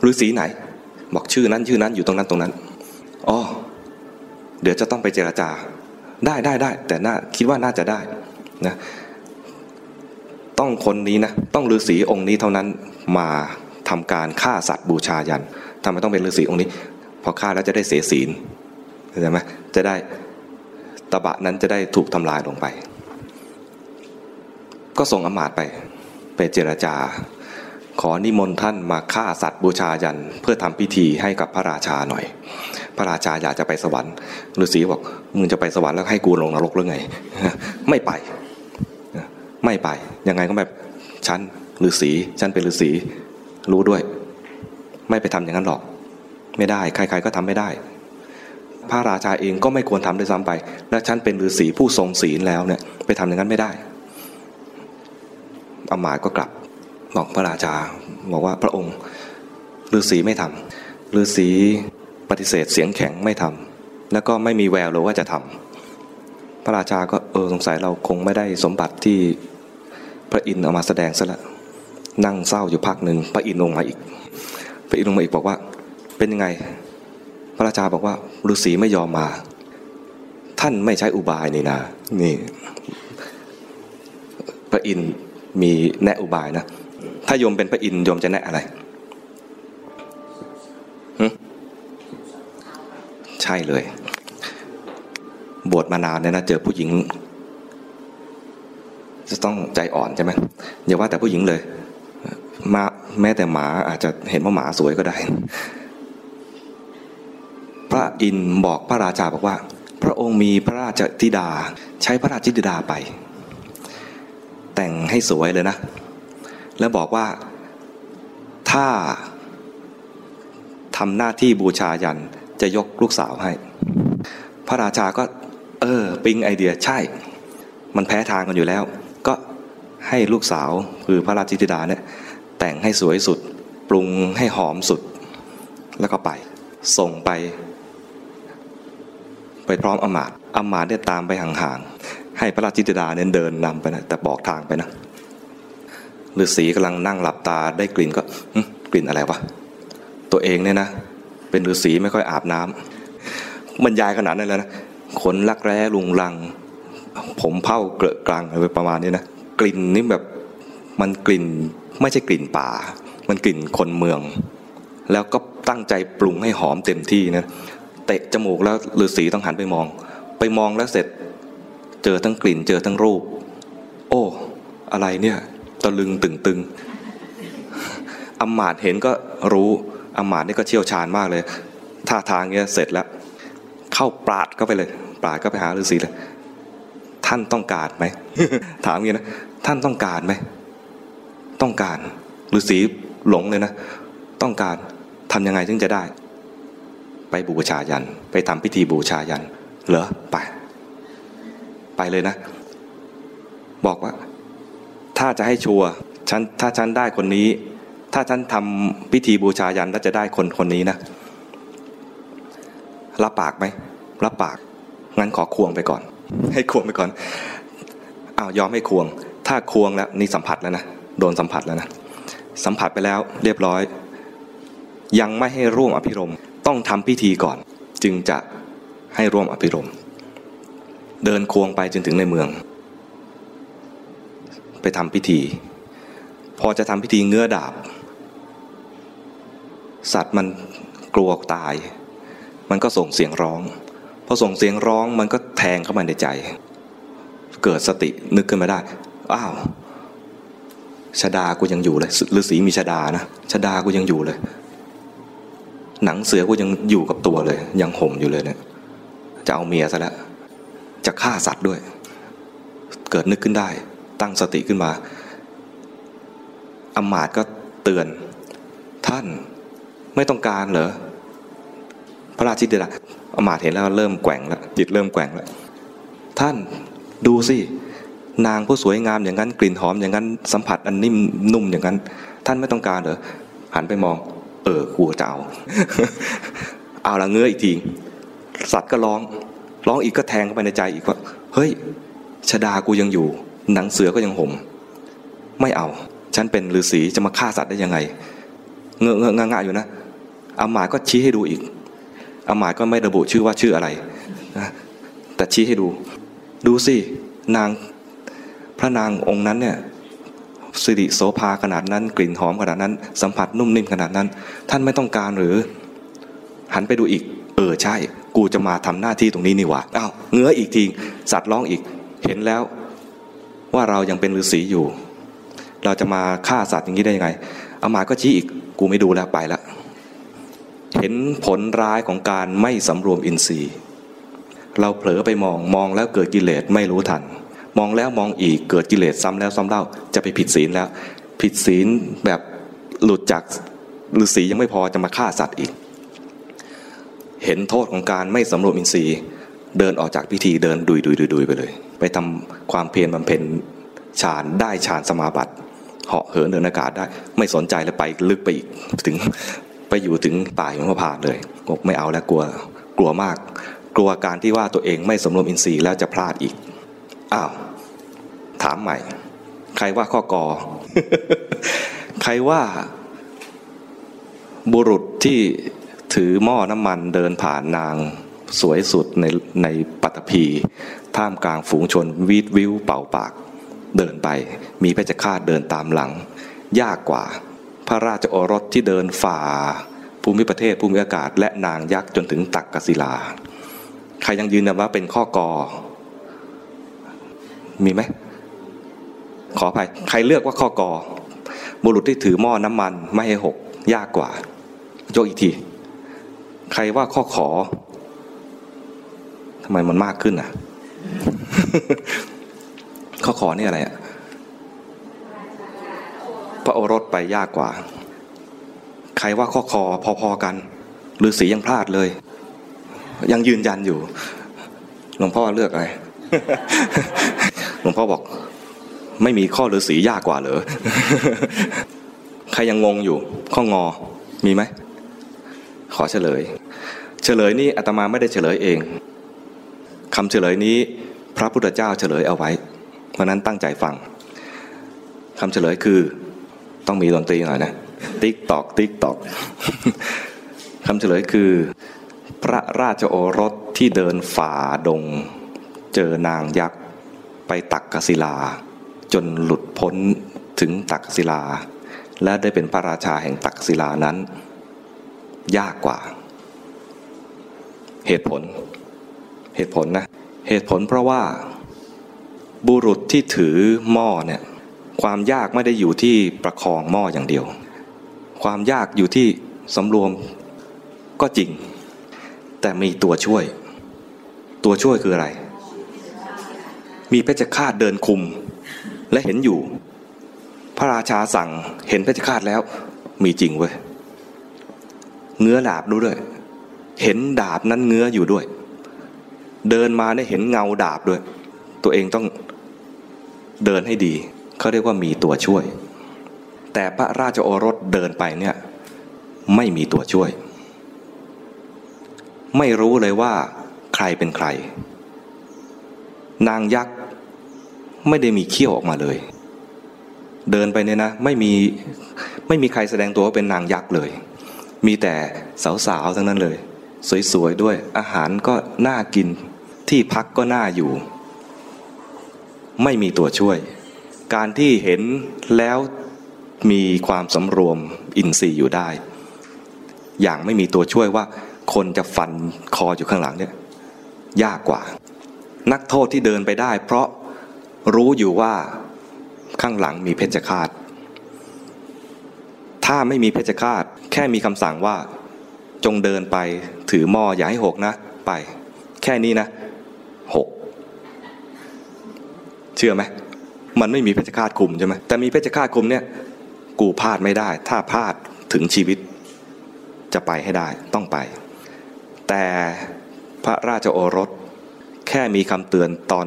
ฤาษีไหน บอกชื่อนั้นชื่อนั้นอยู่ตรงนั้นตรงนั้นอ๋อเดี๋ยวจะต้องไปเจรจา ได้ได้ได้แต่น่าคิดว่าน่าจะได้นะต้องคนนี้นะต้องฤาษีองค์นี้เท่านั้นมาทำการฆ่าสัตว์บูชายันทำไมต้องเป็นฤาษีองค์นี้พอฆ่าแล้วจะได้เสียศีลเข้าใจไหมจะได้ตบะนั้นจะได้ถูกทำลายลงไป ก็ส่งอมาตไปไปเจรจา ขอนิมนต์ท่านมาฆ่าสัตว์บูชายันเพื่อทำพิธีให้กับพระราชาหน่อย พระราชาอยากจะไปสวรรค์ฤาษีบอกมึงจะไปสวรรค์แล้วให้กูลงนรกหรือไง ไม่ไป ไม่ไป ยังไงก็แบบฉันฤาษีฉันเป็นฤาษีรู้ด้วย ไม่ไปทำอย่างนั้นหรอก ไม่ได้ ใคร ๆ ก็ทำไม่ได้ พระราชาเองก็ไม่ควรทำด้วยซ้ำไป และฉันเป็นฤาษีผู้ทรงศีลแล้วเนี่ย ไปทำอย่างนั้นไม่ได้อามาก็กลับ บอกพระราชาบอกว่าพระองค์ฤาษีไม่ทำฤาษีปฏิเสธเสียงแข็งไม่ทำแล้วก็ไม่มีแววเลยว่าจะทำพระราชาก็เออสงสัยเราคงไม่ได้สมบัติที่พระอินทร์เอามาแสดงซะละนั่งเศร้าอยู่พักหนึ่งพระอินทร์ลงมาอีก พระอินทร์ลงมาอีกบอกว่าเป็นยังไง พระราชาบอกว่าฤาษีไม่ยอมมา ท่านไม่ใช้อุบายนี่นะนี่ พระอินทร์มีแนะอุบายนะ ถ้าโยมเป็นพระอินทร์โยมจะแนะอะไรใช่เลย บวชมานานเนี่ยนะเจอผู้หญิง จะต้องใจอ่อนใช่ไหมอย่าว่าแต่ผู้หญิงเลยมาแม้แต่หมาอาจจะเห็นว่าหมาสวยก็ได้ พระอินบอกพระราชาบอกว่า พระองค์มีพระราชธิดา ใช้พระราชธิดาไป แต่งให้สวยเลยนะ แล้วบอกว่าถ้าทำหน้าที่บูชายันจะยกลูกสาวให้ พระราชาก็ เออ ปิ๊งไอเดียใช่ มันแพ้ทางกันอยู่แล้ว ก็ให้ลูกสาวคือพระราชิติดาเนี่ยแต่งให้สวยสุด ปรุงให้หอมสุด แล้วก็ไป ส่งไป ไปพร้อมอมาตอมาตเนี่ยตามไปห่างๆให้พระราชิติดาเนี่ยเดินนำไปนะแต่บอกทางไปนะ ฤาษีกำลังนั่งหลับตาได้กลิ่นก็กลิ่นอะไรวะตัวเองเนี่ยนะ เป็นฤาษีไม่ค่อยอาบน้บรรยายขนาดนั้นแล้วนะขนลักแร้ลุงลัง ผมเผาเกลอะกลางอะไรประมาณนี้นะกลิ่นนี่แบบมันกลิ่นไม่ใช่กลิ่นป่า มันกลิ่นคนเมือง แล้วก็ตั้งใจปรุงให้หอมเต็มที่นะเตะจมูกแล้วฤาษีต้องหันไปมอง ไปมองแล้วเสร็จ เจอทั้งกลิ่นเจอทั้งรูป โอ้ อะไรเนี่ย ตะลึงตึงตึงอมาตเห็นก็รู้อมาตนี่ก็เชี่ยวชาญมากเลย ท่าทางเนี้ยเสร็จแล้ว เข้าปราดก็ไปเลย ปราดก็ไปหาฤาษีเลย ท่านต้องการไหมถามงี้นะท่านต้องการไหมต้องการฤาษีหลงเลยนะ ต้องการทำยังไงถึงจะได้ ไปบูชายัน ไปทำพิธีบูชายัน เหรอไป ไปเลยนะ บอกว่า ถ้าจะให้ชัวร์ฉันถ้าฉันได้คนนี้ ถ้าฉันทำพิธีบูชายันแล้วจะได้คนคนนี้นะรับปากไหมรับปาก งั้นขอควงไปก่อน ให้ควงไปก่อนอ้าวยอมให้ควง ถ้าควงแล้วนี่สัมผัสแล้วนะโดนสัมผัสแล้วนะสัมผัสไปแล้วเรียบร้อย ยังไม่ให้ร่วมอภิรมต้องทำพิธีก่อน จึงจะให้ร่วมอภิรมเดินควงไปจนถึงในเมือง ไปทำพิธี พอจะทำพิธีเงื้อดาบ สัตว์มันกลัวตาย มันก็ส่งเสียงร้องพอส่งเสียงร้องมันก็แทงเข้ามาในใจ เกิดสตินึกขึ้นมาได้อ้าวชดากูยังอยู่เลยฤาษีมีชดานะชดากูยังอยู่เลย หนังเสือกูยังอยู่กับตัวเลย ยังห่มอยู่เลยเนี่ยจะเอาเมียซะแล้วจะฆ่าสัตว์ด้วย เกิดนึกขึ้นได้ ตั้งสติขึ้นมาอมาตก็เตือน ท่านไม่ต้องการเหรอพระราชินีละอมาตเห็นแล้วเริ่มแกว่งแล้วจิตเริ่มแกว่งแล้วท่านดูสินางผู้สวยงามอย่างนั้นกลิ่นหอมอย่างนั้นสัมผัสอันนิ่มนุ่มอย่างนั้น ท่านไม่ต้องการเหรอหันไปมอง เออกูจะเอาเอาละเงื้ออีกทีสัตว์ก็ร้อง ร้องอีกก็แทงเข้าไปในใจอีกว่า เฮ้ยชดากูยังอยู่ หนังเสือก็ยังห่ม ไม่เอา ฉันเป็นฤาษีจะมาฆ่าสัตว์ได้ยังไง เงอะเงอะงะอยู่นะอามาก็ชี้ให้ดูอีกอามาก็ไม่ระบุชื่อว่าชื่ออะไรแต่ชี้ให้ดู ดูสินางพระนางองค์นั้นเนี่ยสิริโสภาขนาดนั้น กลิ่นหอมขนาดนั้น สัมผัสนุ่มนิ่มขนาดนั้น ท่านไม่ต้องการหรือ หันไปดูอีก เออใช่ กูจะมาทำหน้าที่ตรงนี้นี่หว่าอ้าวเงื้ออีกทีสัตว์ร้องอีก เห็นแล้ว ว่าเรายังเป็นฤาษีอยู่ เราจะมาฆ่าสัตว์อย่างนี้ได้ยังไงเอามาก็ชี้อีกกูไม่ดูแล้วไปละเห็นผลร้ายของการไม่สำรวมอินทรีย์ เราเผลอไปมองมองแล้วเกิดกิเลสไม่รู้ทัน มองแล้วมองอีกเกิดกิเลสซ้ำแล้วซ้ำเล่าจะไปผิดศีลแล้ว ผิดศีลแบบหลุดจากฤาษียังไม่พอจะมาฆ่าสัตว์อีก เห็นโทษของการไม่สำรวมอินทรีย์ เดินออกจากพิธีเดินดุยดุยดุยดุยไปเลย ไปทำความเพียรบำเพ็ญฌานได้ฌานสมาบัติเหาะเหินเดินอากาศได้ ไม่สนใจแล้วไปลึกไปอีกถึงไปอยู่ถึงป่าของพระพานเลยบอกไม่เอาแล้วกลัวกลัวมาก กลัวการที่ว่าตัวเองไม่สำรวมอินทรีย์แล้วจะพลาดอีกอ้าวถามใหม่ ใครว่าข้อกอ ใครว่า บุรุษที่ถือหม้อน้ำมันเดินผ่านนาง สวยสุดในในปัตภีท่ามกลางฝูงชนวีดวิวเป่าปาก เดินไป มีเพชฌฆาตเดินตามหลัง ยากกว่า พระราชโอรสที่เดินฝ่า ภูมิประเทศภูมิอากาศ และนางยักษ์จนถึงตักกศิลา ใครยังยืนยันว่าเป็นข้อกอ มีไหม ขออภัย ใครเลือกว่าข้อกอ บุรุษที่ถือหม้อน้ำมันไม่ให้หก ยากกว่ายกอีกทีใครว่าข้อขอ ทำไมมันมากขึ้นอะ ข้อขอนี่อะไรอะพระโอรสไปยากกว่า ใครว่าข้อคอพอๆกันหรือสียังพลาดเลย ยังยืนยันอยู่ หลวงพ่อเลือกอะไร หลวงพ่อบอก ไม่มีข้อฤาษียากกว่าเหรอ ใครยังงงอยู่ ข้องอ มีไหม ขอเฉลย เฉลยนี้อาตมาไม่ได้เฉลยเอง คำเฉลยนี้พระพุทธเจ้าเฉลยเอาไว้ เพราะนั้นตั้งใจฟังคำเฉลยคือต้องมีดนตรีหน่อยนะ ติ๊กตอก ติ๊กตอกคำเฉลยคือพระราชโอรสที่เดินฝ่าดง เจอนางยักษ์ ไปตักกศิลา จนหลุดพ้นถึงตักศิลา และได้เป็นพระราชาแห่งตักศิลานั้น ยากกว่า เหตุผล เหตุผลนะเหตุผลเพราะว่าบุรุษที่ถือหม้อเนี่ยความยากไม่ได้อยู่ที่ประคองหม้ออย่างเดียว ความยากอยู่ที่สำรวมก็จริง แต่มีตัวช่วย ตัวช่วยคืออะไร มีเพชฌฆาตเดินคุม และเห็นอยู่ พระราชาสั่งเห็นเพชฌฆาตแล้ว มีจริงเว้ยเงื้อดาบดูด้วย เห็นดาบนั้นเงื้ออยู่ด้วย เดินมาเนี่ยเห็นเงาดาบด้วย ตัวเองต้องเดินให้ดีเขาเรียกว่ามีตัวช่วย แต่พระราชโอรสเดินไปเนี่ยไม่มีตัวช่วย ไม่รู้เลยว่าใครเป็นใคร นางยักษ์ไม่ได้มีเขี้ยวออกมาเลย เดินไปเนี่ยนะไม่มีไม่มีใครแสดงตัวว่าเป็นนางยักษ์เลย มีแต่สาวๆทั้งนั้นเลย สวยๆด้วยอาหารก็น่ากิน ที่พักก็น่าอยู่ ไม่มีตัวช่วย การที่เห็นแล้วมีความสำรวมอินทรีย์อยู่ได้ อย่างไม่มีตัวช่วยว่า คนจะฟันคออยู่ข้างหลังเนี่ยยากกว่า นักโทษที่เดินไปได้ เพราะรู้อยู่ว่าข้างหลังมีเพชฌฆาต ถ้าไม่มีเพชฌฆาต แค่มีคำสั่งว่า จงเดินไปถือหม้ออย่าให้หกนะ ไป แค่นี้นะ หกเชื่อไหมมันไม่มีเพชฌฆาตคุมใช่ไหมแต่มีเพชฌฆาตคุมเนี่ยกูพลาดไม่ได้ ถ้าพลาดถึงชีวิตจะไปให้ได้ต้องไป แต่พระราชโอรสแค่มีคำเตือนตอน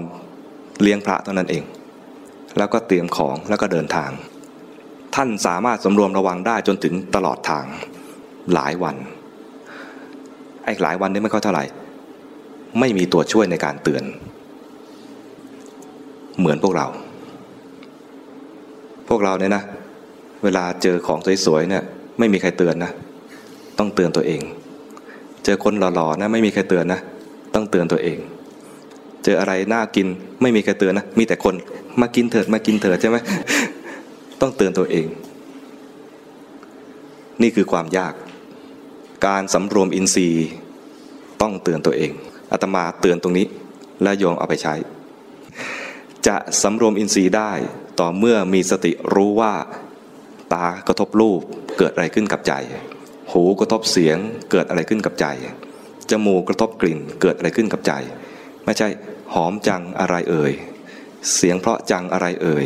เลี้ยงพระเท่านั้นเอง แล้วก็เตรียมของแล้วก็เดินทาง ท่านสามารถสำรวมระวังได้จนถึงตลอดทางหลายวันไอ้หลายวันนี้ไม่ค่อยเท่าไหร่ ไม่มีตัวช่วยในการเตือน เหมือนพวกเรา พวกเราเนี่ยนะ เวลาเจอของสวยๆเนี่ยไม่มีใครเตือนนะ ต้องเตือนตัวเอง เจอคนหล่อๆนะไม่มีใครเตือนนะ ต้องเตือนตัวเอง เจออะไรน่ากินไม่มีใครเตือนนะ มีแต่คนมากินเถิดมากินเถิดใช่ไหมต้องเตือนตัวเอง นี่คือความยาก การสำรวมอินทรีย์ต้องเตือนตัวเอง อาตมาเตือนตรงนี้ และโยมเอาไปใช้ จะสำรวมอินทรีย์ได้ต่อเมื่อมีสติรู้ว่าตากระทบรูปเกิดอะไรขึ้นกับใจ หูกระทบเสียงเกิดอะไรขึ้นกับใจ จมูกกระทบกลิ่นเกิดอะไรขึ้นกับใจ ไม่ใช่หอมจังอะไรเอ่ย เสียงเพราะจังอะไรเอ่ย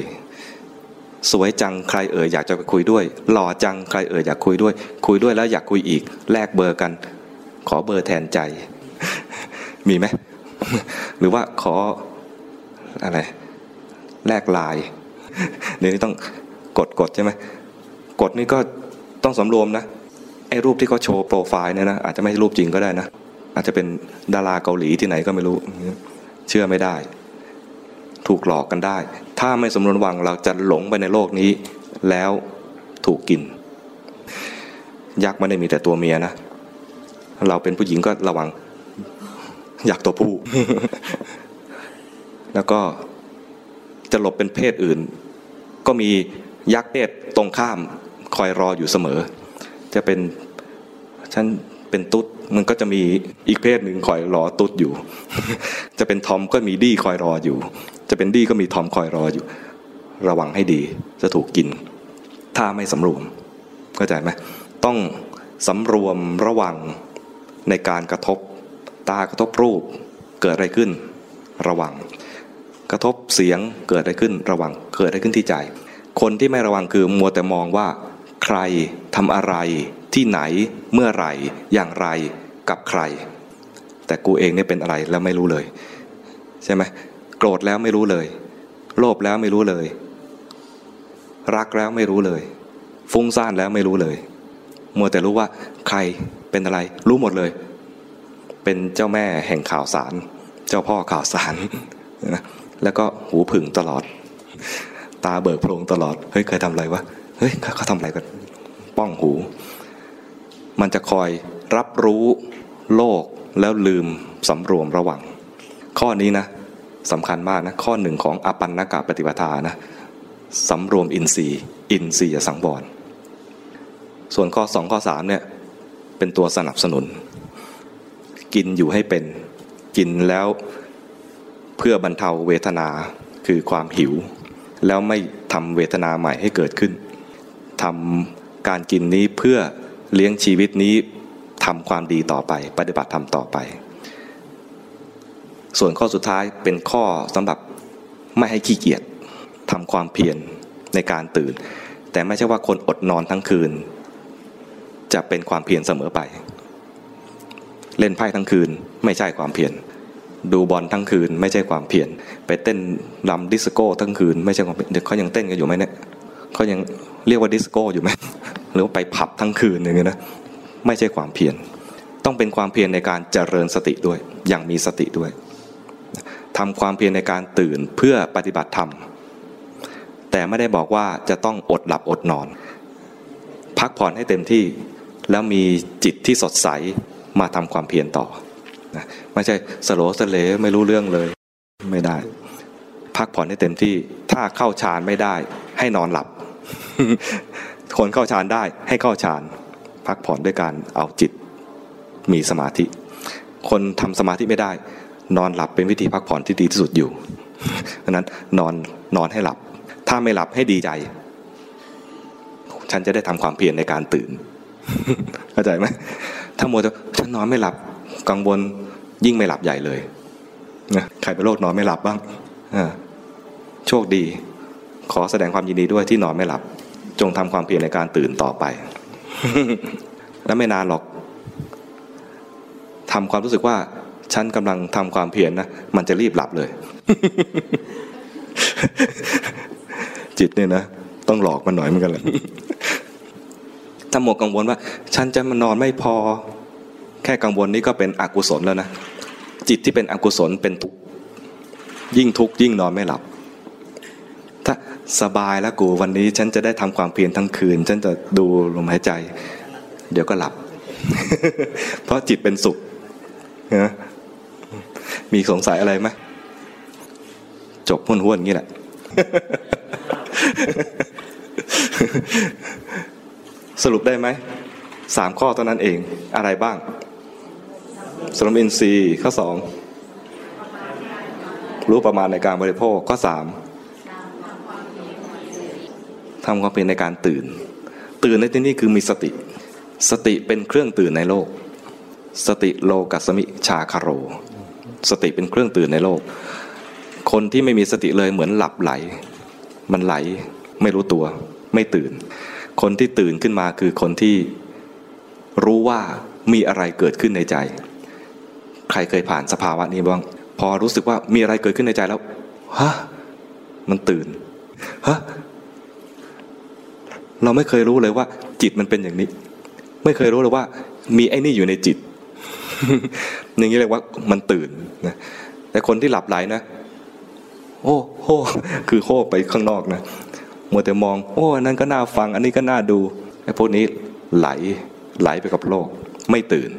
สวยจังใครเอ่ยอยากจะไปคุยด้วย หล่อจังใครเอ่ยอยากคุยด้วย คุยด้วยแล้วอยากคุยอีก แลกเบอร์กัน ขอเบอร์แทนใจ มีไหมหรือว่าขออะไรแลกลายเดี๋ยวนี้ต้องกดกดใช่ไหมกดนี่ก็ต้องสำรวมนะไอ้รูปที่เขาโชว์โปรไฟล์เนี่ยนะอาจจะไม่ใช่รูปจริงก็ได้นะอาจจะเป็นดาราเกาหลีที่ไหนก็ไม่รู้ เชื่อไม่ได้ ถูกหลอกกันได้ ถ้าไม่สมรวมวังเราจะหลงไปในโลกนี้ แล้วถูกกิน ยักษ์ไม่ได้มีแต่ตัวเมียนะ เราเป็นผู้หญิงก็ระวัง อยากตัวผู้ แล้วก็จะหลบเป็นเพศอื่น ก็มียักษ์เพศตรงข้ามคอยรออยู่เสมอ จะเป็นฉันเป็นตุ๊ดมันก็จะมีอีกเพศหนึ่งคอยรอตุ๊ดอยู่ จะเป็นทอมก็มีดี้คอยรออยู่ จะเป็นดี้ก็มีทอมคอยรออยู่ ระวังให้ดีจะถูกกิน ถ้าไม่สำรวมเข้าใจไหมต้องสำรวมระวังในการกระทบ ตากระทบรูปเกิดอะไรขึ้น ระวัง กระทบเสียงเกิดอะไรขึ้น ระวัง เกิดอะไรขึ้นที่ใจ คนที่ไม่ระวังคือมัวแต่มองว่า ใครทำอะไร ที่ไหนเมื่อไหร่ อย่างไรกับใคร แต่กูเองเนี่ยเป็นอะไรแล้วไม่รู้เลย ใช่ไหมโกรธแล้วไม่รู้เลย โลภแล้วไม่รู้เลย รักแล้วไม่รู้เลย ฟุ้งซ่านแล้วไม่รู้เลยมัวแต่รู้ว่าใครเป็นอะไร รู้หมดเลย เป็นเจ้าแม่แห่งข่าวสาร เจ้าพ่อข่าวสารนะแล้วก็หูผึ่งตลอด ตาเบิกโพรงตลอด เฮ้ยเคยทำอะไรวะเฮ้ยเขาทำอะไรกันป้องหู มันจะคอยรับรู้โลกแล้วลืมสำรวมระวัง ข้อนี้นะสำคัญมากนะข้อหนึ่งของอปันนกะปฏิปทานะสำรวมอินทรีย์ อินทรีย์สังวรส่วนข้อสองข้อสามเนี่ยเป็นตัวสนับสนุน กินอยู่ให้เป็นกินแล้วเพื่อบรรเทาเวทนาคือความหิว แล้วไม่ทำเวทนาใหม่ให้เกิดขึ้นทำการกินนี้เพื่อเลี้ยงชีวิตนี้ทำความดีต่อไป ปฏิบัติธรรมต่อไป ส่วนข้อสุดท้ายเป็นข้อสำหรับไม่ให้ขี้เกียจทำความเพียรในการตื่น แต่ไม่ใช่ว่าคนอดนอนทั้งคืน จะเป็นความเพียรเสมอไป เล่นไพ่ทั้งคืนไม่ใช่ความเพียรดูบอลทั้งคืนไม่ใช่ความเพียรไปเต้นลำดิสโก้ทั้งคืนไม่ใช่ความเพียรเขายังเต้นกันอยู่ไหมเนี่ยเขายังเรียกว่าดิสโก้อยู่ไหมหรือว่าไปผับทั้งคืนอย่างเงี้ยนะไม่ใช่ความเพียรต้องเป็นความเพียรในการเจริญสติด้วย อย่างมีสติด้วยทำความเพียรในการตื่นเพื่อปฏิบัติธรรมแต่ไม่ได้บอกว่าจะต้องอดหลับอดนอน พักผ่อนให้เต็มที่แล้วมีจิตที่สดใส มาทำความเพียรต่อนะไม่ใช่สโลสเลไม่รู้เรื่องเลยไม่ได้ พักผ่อนให้เต็มที่ถ้าเข้าฌานไม่ได้ ให้นอนหลับ คนเข้าฌานได้ให้เข้าฌานพักผ่อนด้วยการเอาจิตมีสมาธิ คนทำสมาธิไม่ได้ นอนหลับเป็นวิธีพักผ่อนที่ดีที่สุดอยู่เพราะนั้นนอนนอนให้หลับ ถ้าไม่หลับให้ดีใจ ฉันจะได้ทำความเพียรในการตื่น เข้าใจไหม ถ้ามัวจะฉันนอนไม่หลับกังวลยิ่งไม่หลับใหญ่เลยนะใครเป็นโรคนอนไม่หลับบ้างโชคดี ขอแสดงความยินดีด้วยที่นอนไม่หลับ จงทำความเพียรในการตื่นต่อไป แล้วไม่นานหรอกทำความรู้สึกว่าฉันกำลังทำความเพียรนนะมันจะรีบหลับเลย จิตเนี่ยนะ ต้องหลอกมันหน่อยเหมือนกันแหละ ถ้าหมดกังวลว่า ฉันจะมานอนไม่พอ แค่กังวลนี้ก็เป็นอกุศลแล้วนะ จิตที่เป็นอกุศลเป็นทุกข์ยิ่งทุกข์ยิ่งนอนไม่หลับ ถ้าสบายแล้วกูวันนี้ฉันจะได้ทำความเพียรทั้งคืน ฉันจะดูลมหายใจ เดี๋ยวก็หลับ เพราะจิตเป็นสุขนะมีสงสัยอะไรไหมจบห้วนห้วนงี้แหละ สรุปได้ไหมสามข้อเท่านั้นเองอะไรบ้างสรมอินทรีย์ข้อสองรู้ประมาณในการบริโภคข้อสามทำความเป็นในการตื่น ตื่นในที่นี้คือมีสติ สติเป็นเครื่องตื่นในโลก สติโลกัสมิชาคาโร สติเป็นเครื่องตื่นในโลก คนที่ไม่มีสติเลยเหมือนหลับไหล มันไหลไม่รู้ตัวไม่ตื่น คนที่ตื่นขึ้นมาคือคนที่รู้ว่ามีอะไรเกิดขึ้นในใจ ใครเคยผ่านสภาวะนี้บ้าง พอรู้สึกว่ามีอะไรเกิดขึ้นในใจแล้วฮะมันตื่นฮะเราไม่เคยรู้เลยว่า จิตมันเป็นอย่างนี้ ไม่เคยรู้เลยว่า มีไอ้นี่อยู่ในจิตอย่างนี้เรียกว่ามันตื่นนะแต่คนที่หลับไหลนะ โอ้โหคือโคไปข้างนอกนะ มัวแต่มอง โอ้อันั่นก็น่าฟัง อันนี้ก็น่าดูไอ้พวกนี้ไหลไหลไปกับโลก ไม่ตื่น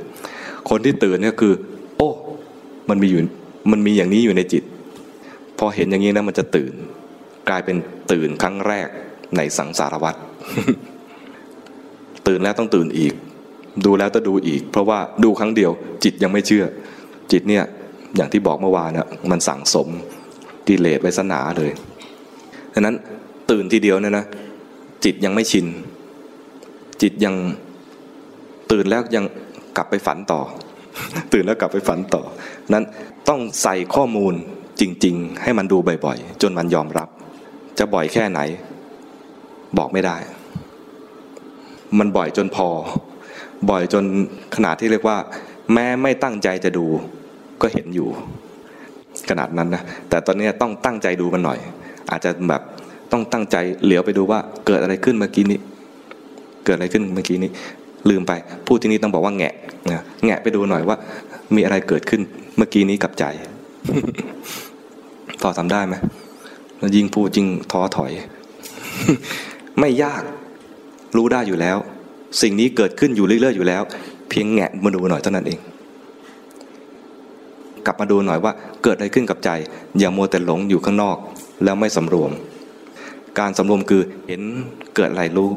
คนที่ตื่นเนี่ยคือ โอ้ มันมีอยู่มันมีอย่างนี้อยู่ในจิต พอเห็นอย่างนี้นะมันจะตื่น กลายเป็นตื่นครั้งแรกในสังสารวัฏตื่นแล้วต้องตื่นอีก ดูแล้วต้องดูอีก เพราะว่าดูครั้งเดียว จิตยังไม่เชื่อ จิตเนี่ยอย่างที่บอกเมื่อวานเนี่ยมันสั่งสมกิเลสไว้สนาเลยดังนั้น ตื่นทีเดียวเนี่ยนะจิตยังไม่ชิน จิตยังตื่นแล้วยังกลับไปฝันต่อ ตื่นแล้วกลับไปฝันต่อ นั้นต้องใส่ข้อมูลจริง ๆ ให้มันดูบ่อยๆ จนมันยอมรับ จะบ่อยแค่ไหน บอกไม่ได้ มันบ่อยจนพอ บ่อยจนขนาดที่เรียกว่า แม้ไม่ตั้งใจจะดูก็เห็นอยู่ขนาดนั้นนะแต่ตอนนี้ต้องตั้งใจดูมันหน่อย อาจจะแบบ ต้องตั้งใจเหลียวไปดูว่าเกิดอะไรขึ้นเมื่อกี้นี้ เกิดอะไรขึ้นเมื่อกี้นี้ ลืมไป พูดที่นี้ต้องบอกว่าแงะนะแงะไปดูหน่อยว่า มีอะไรเกิดขึ้นเมื่อกี้นี้กับใจ พอทำได้ไหมยิ่งพูดยิ่งท้อถอย ไม่ยากรู้ได้อยู่แล้ว สิ่งนี้เกิดขึ้นอยู่เรื่อยๆอยู่แล้ว เพียงแงะมาดูหน่อยเท่านั้นเอง กลับมาดูหน่อยว่า เกิดอะไรขึ้นกับใจ อย่ามัวแต่หลงอยู่ข้างนอก แล้วไม่สำรวม การสำรวมคือเห็นเกิดอะไรรู้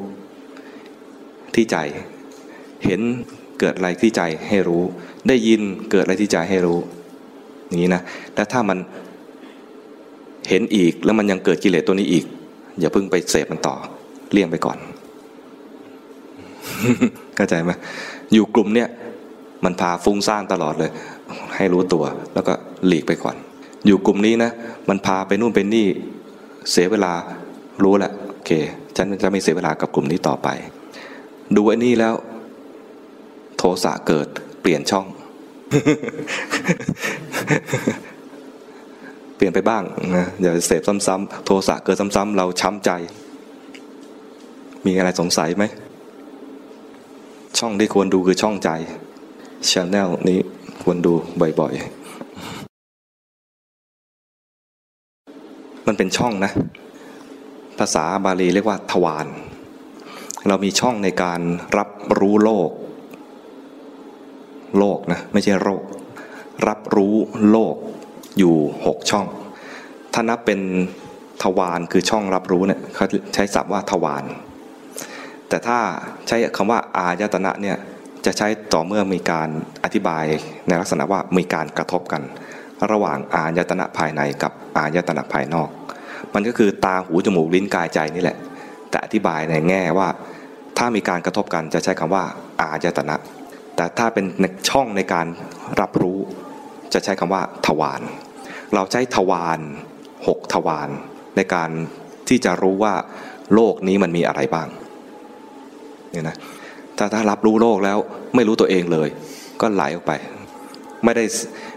ที่ใจ เห็นเกิดอะไรที่ใจให้รู้ ได้ยินเกิดอะไรที่ใจให้รู้อย่างนี้นะแล้วถ้ามันเห็นอีกแล้วมันยังเกิดกิเลสตัวนี้อีก อย่าเพิ่งไปเสพมันต่อเลี่ยงไปก่อนเข้าใจไหมอยู่กลุ่มเนี้ยมันพาฟุ้งซ่านตลอดเลย ให้รู้ตัว แล้วก็หลีกไปก่อน อยู่กลุ่มนี้นะ มันพาไปนู่นไปนี่เสียเวลา รู้แหละโอเคฉันจะไม่เสียเวลากับกลุ่มนี้ต่อไป ดูไอ้นี่แล้ว โทสะเกิดเปลี่ยนช่อง เปลี่ยนไปบ้างนะอย่าเสพซ้ำๆโทสะเกิดซ้ำๆเราช้ำใจ มีอะไรสงสัยไหม ช่องที่ควรดูคือช่องใจชาแนลนี้ควรดูบ่อยๆ มันเป็นช่องนะ ภาษาบาลีเรียกว่าทวารเรามีช่องในการรับรู้โลก โลกนะไม่ใช่โรค รับรู้โลกอยู่หกช่อง ถ้านับเป็นทวารคือช่องรับรู้เนี่ยเขาใช้ศัพท์ว่าทวารแต่ถ้าใช้คำว่าอายตนะเนี่ยจะใช้ต่อเมื่อมีการอธิบายในลักษณะว่ามีการกระทบกัน ระหว่างอายตนะภายในกับอายตนะภายนอก มันก็คือตาหูจมูกลิ้นกายใจนี่แหละ แต่อธิบายในแง่ว่า ถ้ามีการกระทบกันจะใช้คำว่าอายตนะ แต่ถ้าเป็นช่องในการรับรู้จะใช้คำว่าทวารเราใช้ทวารหกทวารในการที่จะรู้ว่าโลกนี้มันมีอะไรบ้างเนี่ยนะถ้าถ้ารับรู้โลกแล้วไม่รู้ตัวเองเลย ก็ไหลออกไป ไม่ได้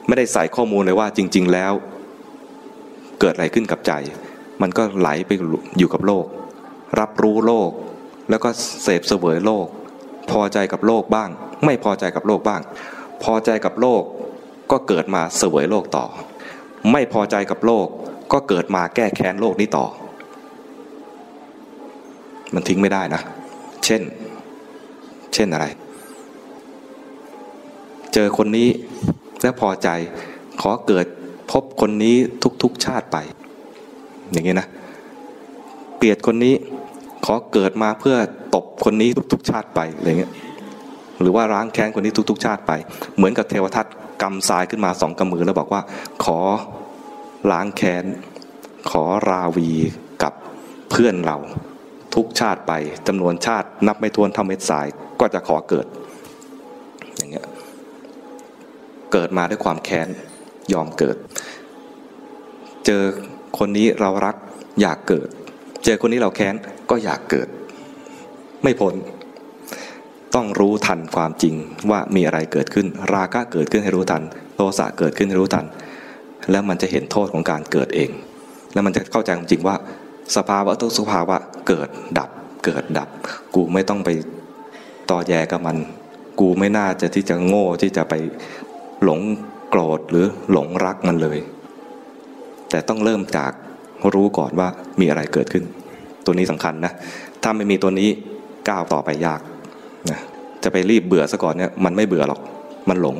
ไม่ได้ใส่ข้อมูลเลยว่าจริง ๆ แล้ว เกิดอะไรขึ้นกับใจ มันก็ไหลไปอยู่กับโลก รับรู้โลก แล้วก็เสพเสวยโลก พอใจกับโลกบ้าง ไม่พอใจกับโลกบ้าง พอใจกับโลกก็เกิดมาเสวยโลกต่อ ไม่พอใจกับโลกก็เกิดมาแก้แค้นโลกนี้ต่อ มันทิ้งไม่ได้นะ เช่น เช่นอะไร เจอคนนี้แล้วพอใจขอเกิดพบคนนี้ทุกๆชาติไป อย่างนี้นะเกลียดคนนี้ขอเกิดมาเพื่อตบคนนี้ทุก ๆ ชาติไปอะไรเงี้ยหรือว่าร้างแค้นคนนี้ทุก ๆ ชาติไป เหมือนกับเทวทัตกำทรายขึ้นมาสองกำมือแล้วบอกว่า ขอล้างแค้น ขอราวีกับเพื่อนเราทุกชาติไปจำนวนชาตินับไม่ถ้วนเทำเม็ดสายก็จะขอเกิด อย่างเงี้ยเกิดมาด้วยความแค้นยอมเกิด เจอ คนนี้เรารักอยากเกิด เจอคนนี้เราแค้นก็อยากเกิด ไม่พ้นต้องรู้ทันความจริงว่ามีอะไรเกิดขึ้น ราคะเกิดขึ้นให้รู้ทัน โทสะเกิดขึ้นให้รู้ทัน แล้วมันจะเห็นโทษของการเกิดเอง แล้วมันจะเข้าใจจริงว่า สภาวะทุกสภาวะเกิดดับ เกิดดับ กูไม่ต้องไปต่อแยกับมัน กูไม่น่าจะที่จะโง่ที่จะไปหลงโกรธหรือหลงรักมันเลย แต่ต้องเริ่มจากรู้ก่อนว่ามีอะไรเกิดขึ้น ตัวนี้สำคัญนะ ถ้าไม่มีตัวนี้ก้าวต่อไปยากนะจะไปรีบเบื่อซะก่อนเนี่ยมันไม่เบื่อหรอกมันหลง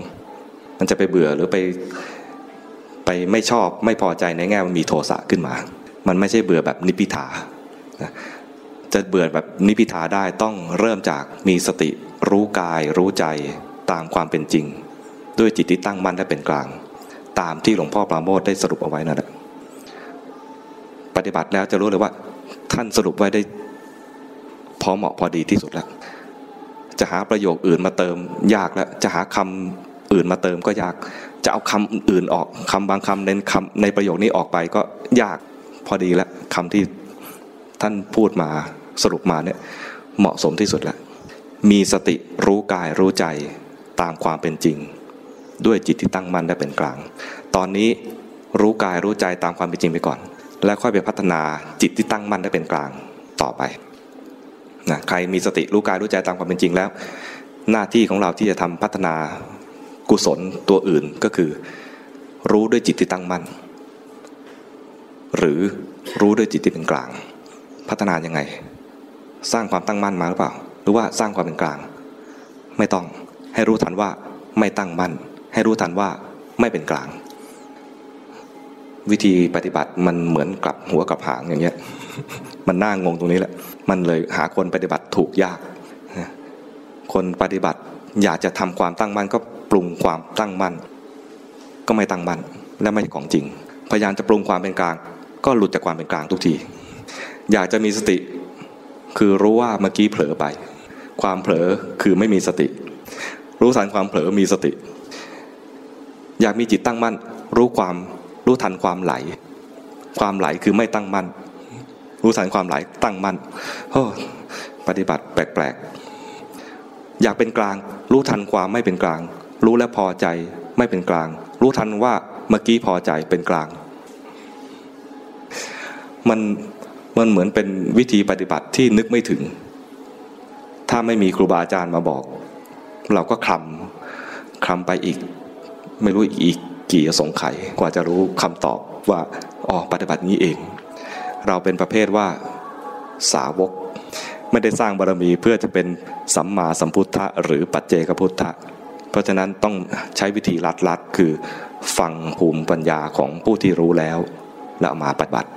มันจะไปเบื่อหรือไปไปไม่ชอบไม่พอใจในแง่มันมีโทสะขึ้นมา มันไม่ใช่เบื่อแบบนิพิทาจะเบื่อแบบนิพิทาได้ต้องเริ่มจากมีสติรู้กายรู้ใจตามความเป็นจริง ด้วยจิตที่ตั้งมั่นและเป็นกลาง ตามที่หลวงพ่อปราโมทได้สรุปเอาไว้นั่นแหละ ปฏิบัติแล้วจะรู้เลยว่า ท่านสรุปไว้ได้พอเหมาะพอดีที่สุดแล้วจะหาประโยคอื่นมาเติมยากแล้วจะหาคำอื่นมาเติมก็ยาก จะเอาคำอื่นออกคำบางคำในคำในประโยคนี้ออกไปก็ยากพอดีแล้วคำที่ท่านพูดมาสรุปมาเนี่ยเหมาะสมที่สุดแล้วมีสติรู้กายรู้ใจตามความเป็นจริง ด้วยจิตที่ตั้งมั่นได้เป็นกลาง ตอนนี้รู้กายรู้ใจตามความเป็นจริงไปก่อน แล้วค่อยไปพัฒนาจิตที่ตั้งมั่นได้เป็นกลางต่อไปนะใครมีสติรู้กายรู้ใจตามความเป็นจริงแล้ว หน้าที่ของเราที่จะทำพัฒนากุศลตัวอื่นก็คือ รู้ด้วยจิตที่ตั้งมั่น หรือรู้ด้วยจิตที่เป็นกลาง พัฒนายังไง สร้างความตั้งมั่นมาหรือเปล่า หรือว่าสร้างความเป็นกลาง ไม่ต้องให้รู้ทันว่าไม่ตั้งมั่น ให้รู้ทันว่าไม่เป็นกลาง วิธีปฏิบัติมันเหมือนกลับหัวกับหางอย่างเงี้ย มันน่างงตรงนี้แหละ มันเลยหาคนปฏิบัติถูกยาก คนปฏิบัติอยากจะทำความตั้งมั่นก็ปรุงความตั้งมั่น ก็ไม่ตั้งมั่นและไม่ของจริง พยายามจะปรุงความเป็นกลาง ก็หลุดจากความเป็นกลางทุกที อยากจะมีสติ คือรู้ว่าเมื่อกี้เผลอไป ความเผลอคือไม่มีสติ รู้สันความเผลอมีสติ อยากมีจิตตั้งมั่น รู้ความ รู้ทันความไหล ความไหลคือไม่ตั้งมั่นรู้ทันความไหลตั้งมั่นโอ้ปฏิบัติแปลกๆ อยากเป็นกลาง รู้ทันความไม่เป็นกลาง รู้และพอใจไม่เป็นกลาง รู้ทันว่าเมื่อกี้พอใจเป็นกลาง มันมันเหมือนเป็นวิธีปฏิบัติที่นึกไม่ถึง ถ้าไม่มีครูบาอาจารย์มาบอก เราก็คลำคลำไปอีก ไม่รู้อีก กี่สงไขกว่าจะรู้คำตอบว่าอ๋อปฏิบัตินี้เอง เราเป็นประเภทว่าสาวก ไม่ได้สร้างบารมีเพื่อจะเป็นสัมมาสัมพุทธะหรือปัจเจกพุทธะเพราะฉะนั้นต้องใช้วิธีลัดๆคือฟังภูมิปัญญาของผู้ที่รู้แล้ว แล้วมาปฏิบัติ